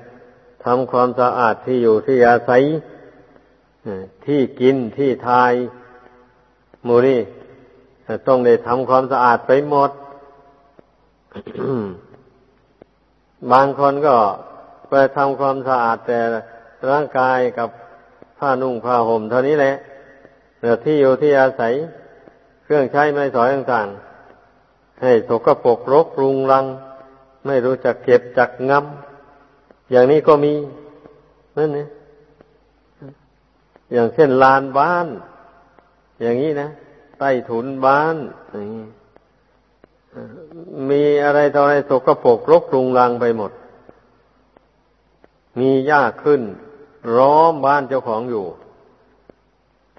ทำความสะอาดที่อยู่ที่อาศัยที่กินที่ทายมูนี่ต้องได้ทำความสะอาดไปหมด บางคนก็ ไปทำความสะอาดแต่ร่างกายกับผ้านุ่งผ้าห่มเท่านี้แหละเนื้อที่อยู่ที่อาศัยเครื่องใช้ไม่สอยต่างๆ ให้สกปรกรกรุงรัง ไม่รู้จักเก็บจักงำอย่างนี้ก็มีนั่นนี่อย่างเช่นลานบ้าน อย่างนี้นะใต้ถุนบ้านอย่างนี้มีอะไรต่ออะไรสกปรกรกรุงรังไปหมด มีหญ้าขึ้น ร้อมบ้านเจ้าของอยู่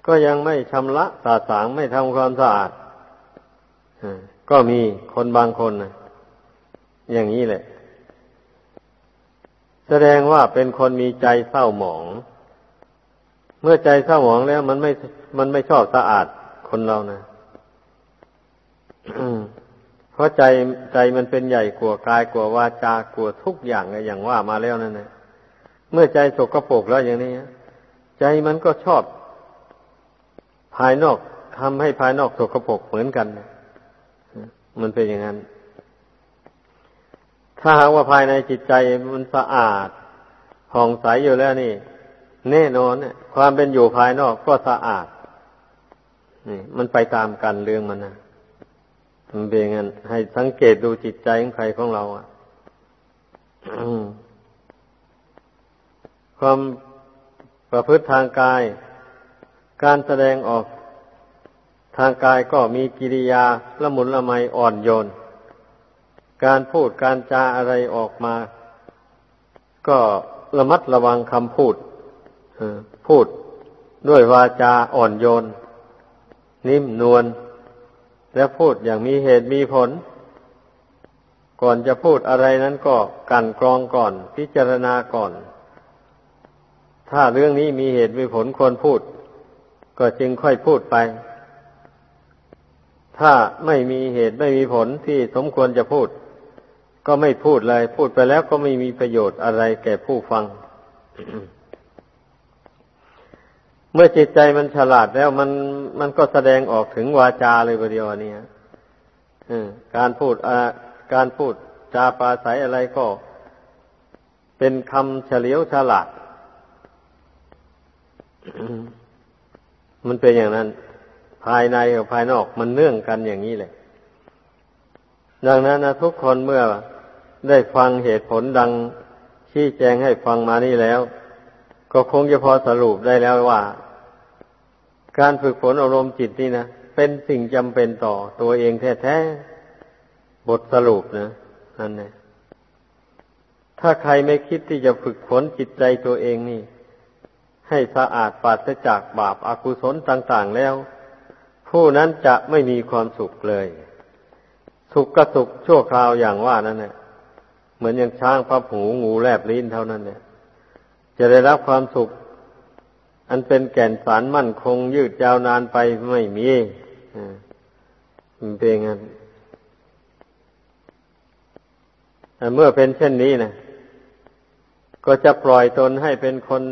ก็ยังไม่ชำระสาสางไม่ทำความสะอาดก็มีคนบางคนนะอย่างนี้แหละ แสดงว่าเป็นคนมีใจเศร้าหมอง เมื่อใจเศร้าหมองแล้ว มันไม่มันไม่ชอบสะอาดคนเรานะเพราะใจใจมันเป็นใหญ่กว่ากายกว่าวาจากว่าทุกอย่างอย่างว่ามาแล้วนั่นนะ เมื่อใจสกปรกแล้วอย่างนี้ ใจมันก็ชอบ ภายนอกทำให้ภายนอกสกปรกเหมือนกัน มันเป็นอย่างนั้น ถ้าหากว่าภายในจิตใจมันสะอาดผ่องใสอยู่แล้วนี่ แน่นอนเนี่ยความเป็นอยู่ภายนอกก็สะอาดนี่มันไปตามกันเรื่องมันนะมันเป็นงั้นให้สังเกตดูจิตใจของใครของเรา อะ ความประพฤติทางกาย การแสดงออกทางกายก็มีกิริยาละมุนละไมอ่อนโยน การพูดการจาอะไรออกมา ก็ระมัดระวังคำพูดพูดด้วยวาจาอ่อนโยน นิ่มนวลและพูดอย่างมีเหตุมีผล ก่อนจะพูดอะไรนั้นก็กันกรองก่อน พิจารณาก่อน ถ้าเรื่องนี้มีเหตุมีผลควรพูด ก็จึงค่อยพูดไป ถ้าไม่มีเหตุไม่มีผลที่สมควรจะพูด ก็ไม่พูดเลย พูดไปแล้วก็ไม่มีประโยชน์อะไรแก่ผู้ฟัง เมื่อจิตใจมันฉลาดแล้วมันมันก็แสดงออกถึงวาจาเลยประเดียวนี้การพูดการพูดจาปาศัยอะไรก็เป็นคำเฉลียวฉลาด มันเป็นอย่างนั้น ภายในกับภายนอกมันเนื่องกันอย่างนี้เลยดังนั้นนะทุกคนเมื่อได้ฟังเหตุผลดังชี้แจงให้ฟังมานี่แล้ว ก็คงจะพอสรุปได้แล้วว่า การฝึกฝนอารมณ์จิตนี่นะเป็นสิ่งจำเป็นต่อตัวเองแท้ๆบทสรุปนะนั่นแหละถ้าใครไม่คิดที่จะฝึกฝนจิตใจตัวเองนี่ ให้สะอาดปราศจากบาปอากุศลต่างๆแล้ว ผู้นั้นจะไม่มีความสุขเลย สุขก็สุขชั่วคราวอย่างว่านั่นแหละเหมือนอย่างช้างพับหูงูแลบลิ้นเท่านั้นเนี่ย จะได้รับความสุข อันเป็นแก่นสารมั่นคงยืดยาวนานไปไม่มีมันเป็นงั้นเมื่อเป็นเช่นนี้นะก็จะปล่อยตนให้เป็นคน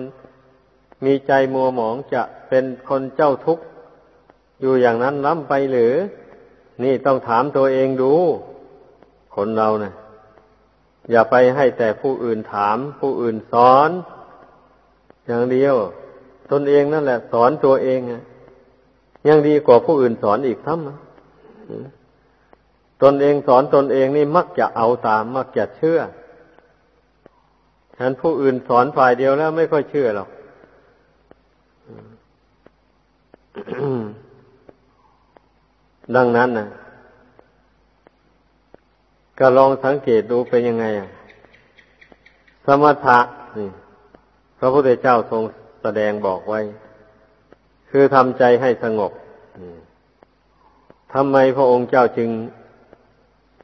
มีใจมัวหมองจะเป็นคนเจ้าทุกข์อยู่อย่างนั้นล้ำไปหรือ นี่ต้องถามตัวเองดู คนเรานะ่ะ อย่าไปให้แต่ผู้อื่นถาม ผู้อื่นสอน อย่างเดียว ตนเองนั่นแหละ สอนตัวเองยังดีกว่าผู้อื่นสอนอีกทั้งตนเองสอนตนเองนี่มักจะเอาตาม มักจะเชื่อฉันผู้อื่นสอนฝ่ายเดียวแล้วไม่ค่อยเชื่อหรอก ดังนั้นนะก็ลองสังเกตดูเป็นยังไงอะ สมถะนี่พระพุทธเจ้าทรงแสดงบอกไว้ คือทำใจให้สงบทำไมพระองค์เจ้าจึง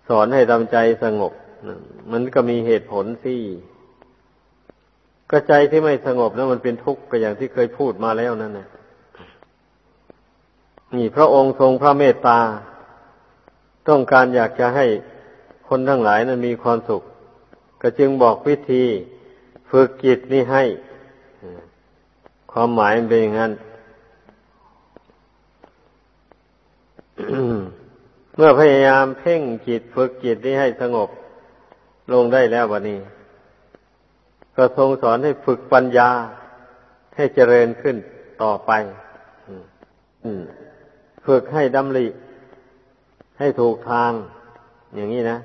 สอนให้ทำใจสงบ มันก็มีเหตุผลที่ก็ใจที่ไม่สงบนั้นมันเป็นทุกข์ก็อย่างที่เคยพูดมาแล้วนั่นนะ นี่พระองค์ทรงพระเมตตา ต้องการอยากจะให้คนทั้งหลายนั้นมีความสุข ก็จึงบอกวิธีฝึกจิตนี้ให้ ความหมายเป็นอย่างนั้น เมื่อพยายามเพ่งจิตฝึกจิตนี้ให้สงบ ลงได้แล้ววันนี้ ก็ทรงสอนให้ฝึกปัญญาให้เจริญขึ้นต่อไป ฝึกให้ดำริให้ถูกทาง อย่างนี้นะ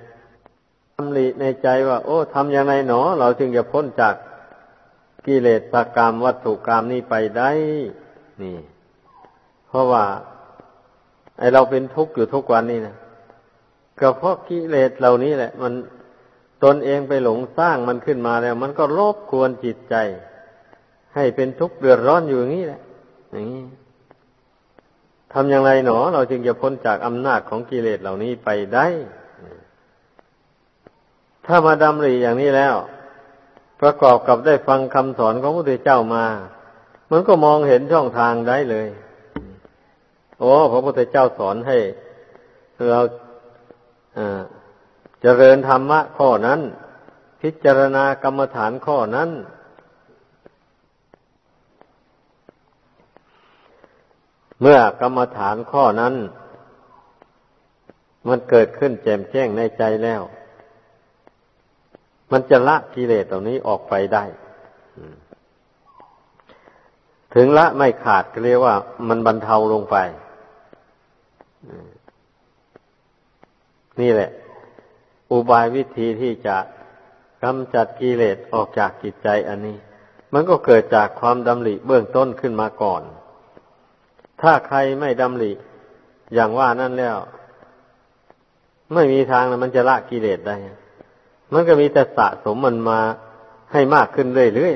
ดำริในใจว่า โอ้ทำอย่างไรหนอ เราจึงจะพ้นจากกิเลสกรรมวัตถุกรรมนี้ไปได้ นี่ เพราะว่า ไอเราเป็นทุกข์อยู่ทุกวันนี้นะก็เพราะกิเลสเหล่านี้แหละ มันตนเองไปหลงสร้างมันขึ้นมาแล้ว มันก็รบกวนจิตใจ ให้เป็นทุกข์เดือดร้อนอยู่อย่างนี้แหละอย่างนี้ ทำอย่างไรหนอ เราจึงจะพ้นจากอำนาจของกิเลสเหล่านี้ไปได้ ถ้ามาดำริอย่างนี้แล้ว ประกอบกับได้ฟังคำสอนของพระพุทธเจ้ามา มันก็มองเห็นช่องทางได้เลย โอ้พระพุทธเจ้าสอนให้เราเจริญธรรมะข้อนั้น พิจารณากรรมฐานข้อนั้น เมื่อกรรมฐานข้อนั้น มันเกิดขึ้นแจ่มแจ้งในใจแล้ว มันจะละกิเลสตรงนี้ออกไปได้ถึงละไม่ขาดก็เรียกว่า มันบรรเทาลงไป นี่แหละ อุบายวิธีที่จะกำจัดกิเลสออกจากจิตใจอันนี้ มันก็เกิดจากความดำริเบื้องต้นขึ้นมาก่อน ถ้าใครไม่ดำริอย่างว่านั่นแล้ว ไม่มีทางนะมันจะละกิเลสได้ มันก็มีแต่สะสมมันมาให้มากขึ้นเรื่อย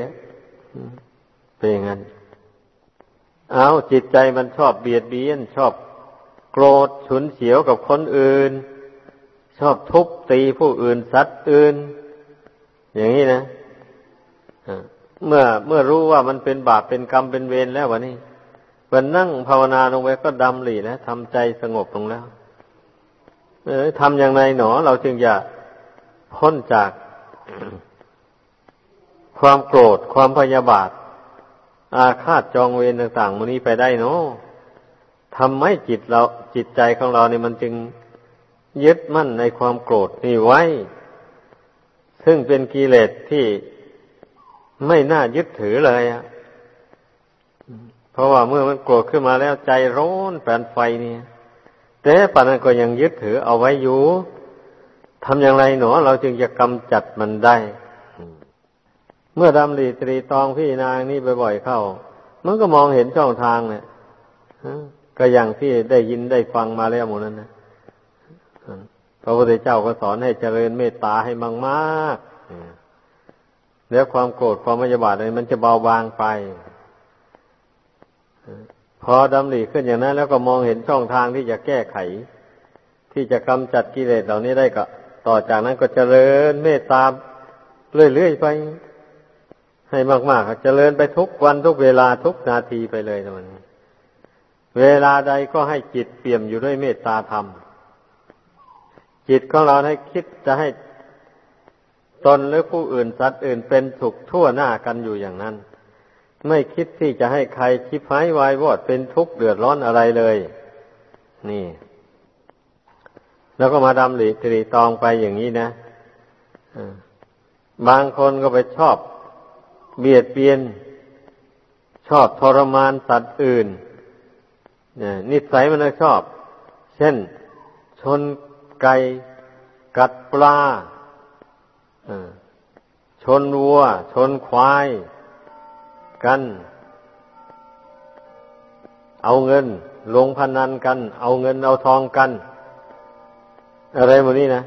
ๆเป็นอย่างนั้น เอาจิตใจมันชอบเบียดเบียน ชอบโกรธฉุนเฉียวกับคนอื่น ชอบทุบตีผู้อื่นสัตว์อื่น อย่างนี้นะเมื่อเมื่อรู้ว่ามันเป็นบาปเป็นกรรมเป็นเวรแล้ววะนี่ มันนั่งภาวนาลงไปก็ดำหลีแล้วทำใจสงบลงแล้ว เออทำอย่างไรหนอ เราจึงจะพ้นจากความโกรธความพยาบาท อาฆาตจองเวรต่างๆมันนี้ไปได้เนาะทำให้จิตเราจิตใจของเราเนี่ยมันจึงยึดมั่นในความโกรธนี่ไว้ ซึ่งเป็นกิเลสที่ไม่น่ายึดถือเลยอะ เพราะว่าเมื่อมันโกรธขึ้นมาแล้วใจร้อนแปนไฟเนี่ยแต่ปานนั้นก็ยังยึดถือเอาไว้อยู่ทำอย่างไรหนอ เราจึงจะกำจัดมันได้ เมื่อดำรีตรีตองพี่นางนี่บ่อยๆเข้า มันก็มองเห็นช่องทางเนี่ยก็อย่างที่ได้ยินได้ฟังมาแล้วหมดนั้นนะพระพุทธเจ้าก็สอนให้เจริญเมตตาให้มากๆแล้วความโกรธความมยาบาทอะไรมันจะเบาบางไป พอดำริขึ้นอย่างนั้น แล้วก็มองเห็นช่องทางที่จะแก้ไข ที่จะกำจัดกิเลสเหล่านี้ได้ก็ ต่อจากนั้นก็เจริญเมตตาเรื่อยๆไป ให้มากๆเจริญไปทุกวันทุกเวลาทุกนาทีไปเลยนะมันเวลาใดก็ให้จิตเปี่ยมอยู่ด้วยเมตตาธรรม จิตของเราให้คิดจะให้ตนหรือผู้อื่นสัตว์อื่นเป็นสุขทั่วหน้ากันอยู่อย่างนั้น ไม่คิดที่จะให้ใครชิบหายวายวอดเป็นทุกข์เดือดร้อนอะไรเลย นี่ แล้วก็มาดำริตรีตองไปอย่างนี้นะบางคนก็ไปชอบเบียดเบียน ชอบทรมานสัตว์อื่นนิสัยมันชอบ เช่น ชนไก่กัดปลาชนวัว ชนควาย กัน เอาเงิน ลงพนันกัน เอาเงินเอาทองกัน อะไรหมดนี้นะ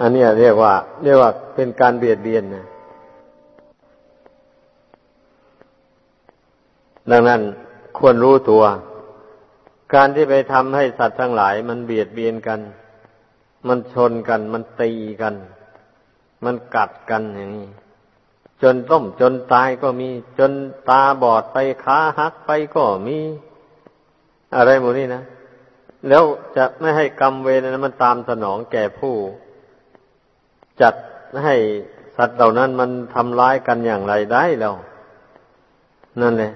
อันนี้เรียกว่า เรียกว่าเป็นการเบียดเบียนนะดังนั้นควรรู้ตัว การที่ไปทำให้สัตว์ทั้งหลาย มันเบียดเบียนกัน มันชนกัน มันตีกัน มันกัดกันอย่างนี้ จนต้มจนตายก็มี จนตาบอดไปขาหักไปก็มี อะไรหมดนี่นะแล้วจะไม่ให้กรรมเวรนั้นมันตามสนองแก่ผู้ จัดให้สัตว์เหล่านั้นมันทำร้ายกันอย่างไรได้แล้ว นั่นแหละ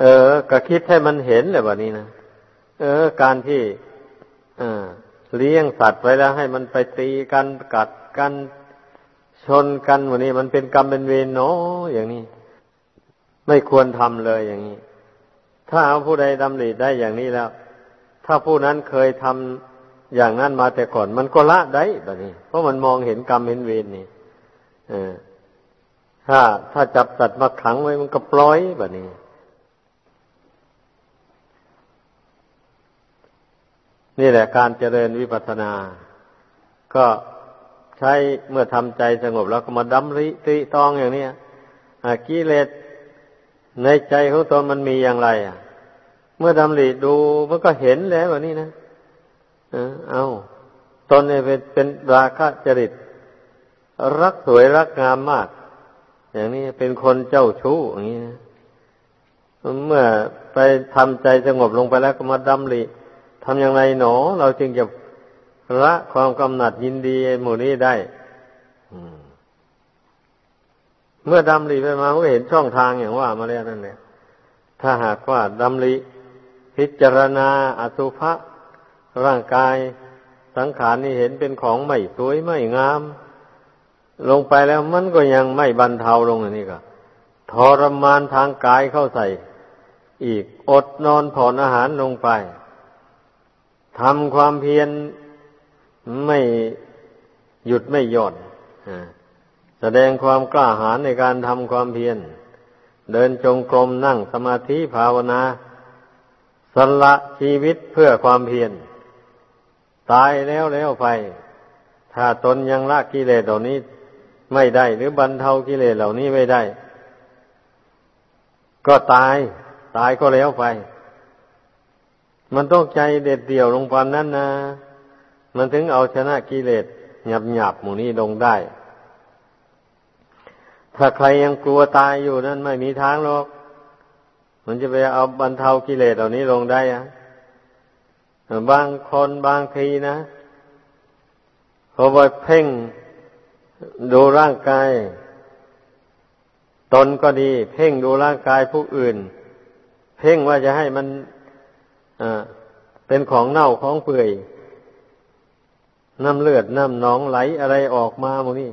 เออ ก็คิดให้มันเห็นเลยแบบนี้นะเออ การที่เลี้ยงสัตว์ไว้แล้วให้มันไปตีกันกัดกัน ชนกันวันนี้มันเป็นกรรมเป็นเวรเนาะอย่างนี้ ไม่ควรทำเลยอย่างนี้ ถ้าผู้ใดดำริได้อย่างนี้แล้ว ถ้าผู้นั้นเคยทำอย่างนั้นมาแต่ก่อน มันก็ละได้แบบนี้ เพราะมันมองเห็นกรรมเห็นเวรนี่เออถ้าถ้าจับสัตว์มาขังไว้มันก็ปล่อยแบบนี้ นี่แหละการเจริญวิปัสสนา ก็ ใช้เมื่อทำใจสงบแล้วก็มาดำริติตองอย่างนี้กิเลสในใจของตนมันมีอย่างไรอะ เมื่อดำริดูมันก็เห็นแล้วแบบนี้นะเอาตนเนี่ยเป็นเป็นราคะจริต รักสวยรักงามมาก อย่างนี้เป็นคนเจ้าชู้อย่างนี้นะเมื่อไปทำใจสงบลงไปแล้วก็มาดำริทำอย่างไรหนอ เราจึงจะ ละความกำหนัดยินดีหมู่นี้ได้เมื่อดำริไปมาก็เห็นช่องทางอย่างว่ามาแล้วนั่นแหละถ้าหากว่าดำริพิจารณาอสุภะร่างกายสังขารนี่เห็นเป็นของไม่สวยไม่งาม ลงไปแล้วมันก็ยังไม่บรรเทาลงอันนี้ก็ทรมานทางกายเข้าใส่ อีกอดนอนผ่อนอาหารลงไปทำความเพียร ไม่หยุดไม่หย่อนแสดงความกล้าหาญในการทำความเพียร เดินจงกรมนั่งสมาธิภาวนาสละชีวิตเพื่อความเพียร ตายแล้วแล้วไป ถ้าตนยังละกิเลสเหล่านี้ไม่ได้ หรือบรรเทากิเลสเหล่านี้ไม่ได้ ก็ตาย ตายก็แล้วไป มันต้องใจเด็ดเดี่ยวลงปานนั้นนะ มันถึงเอาชนะกิเลสหยับหยับหมู่นี้ลงได้ ถ้าใครยังกลัวตายอยู่นั่นไม่มีทางหรอก มันจะไปเอาบรรเทากิเลสเหล่านี้ลงได้อะบางคนบางทีนะพอไปเพ่งดูร่างกาย ตนก็ดี เพ่งดูร่างกายผู้อื่น เพ่งว่าจะให้มันเป็นของเน่าของเปื่อย น้ำเลือดน้ำหนองไหลอะไรออกมาโมนี่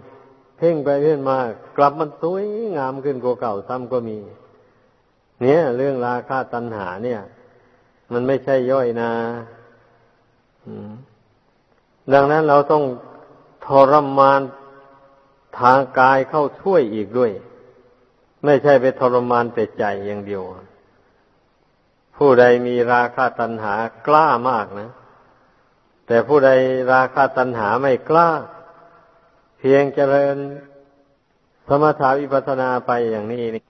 เพ่งไปเพ่งมากลับมันสวยงามขึ้นกว่าเก่าซ้ำก็มี เนี่ย เรื่องราคาตัณหาเนี่ย มันไม่ใช่ย่อยนะดังนั้นเราต้องทรมานทางกายเข้าช่วยอีกด้วย ไม่ใช่ไปทรมานแต่ใจอย่างเดียว ผู้ใดมีราคะตัณหากล้ามากนะ แต่ผู้ใดราคาตัณหาไม่กล้า เพียงเจริญสมถาวิปัสนาไปอย่างนี้นี่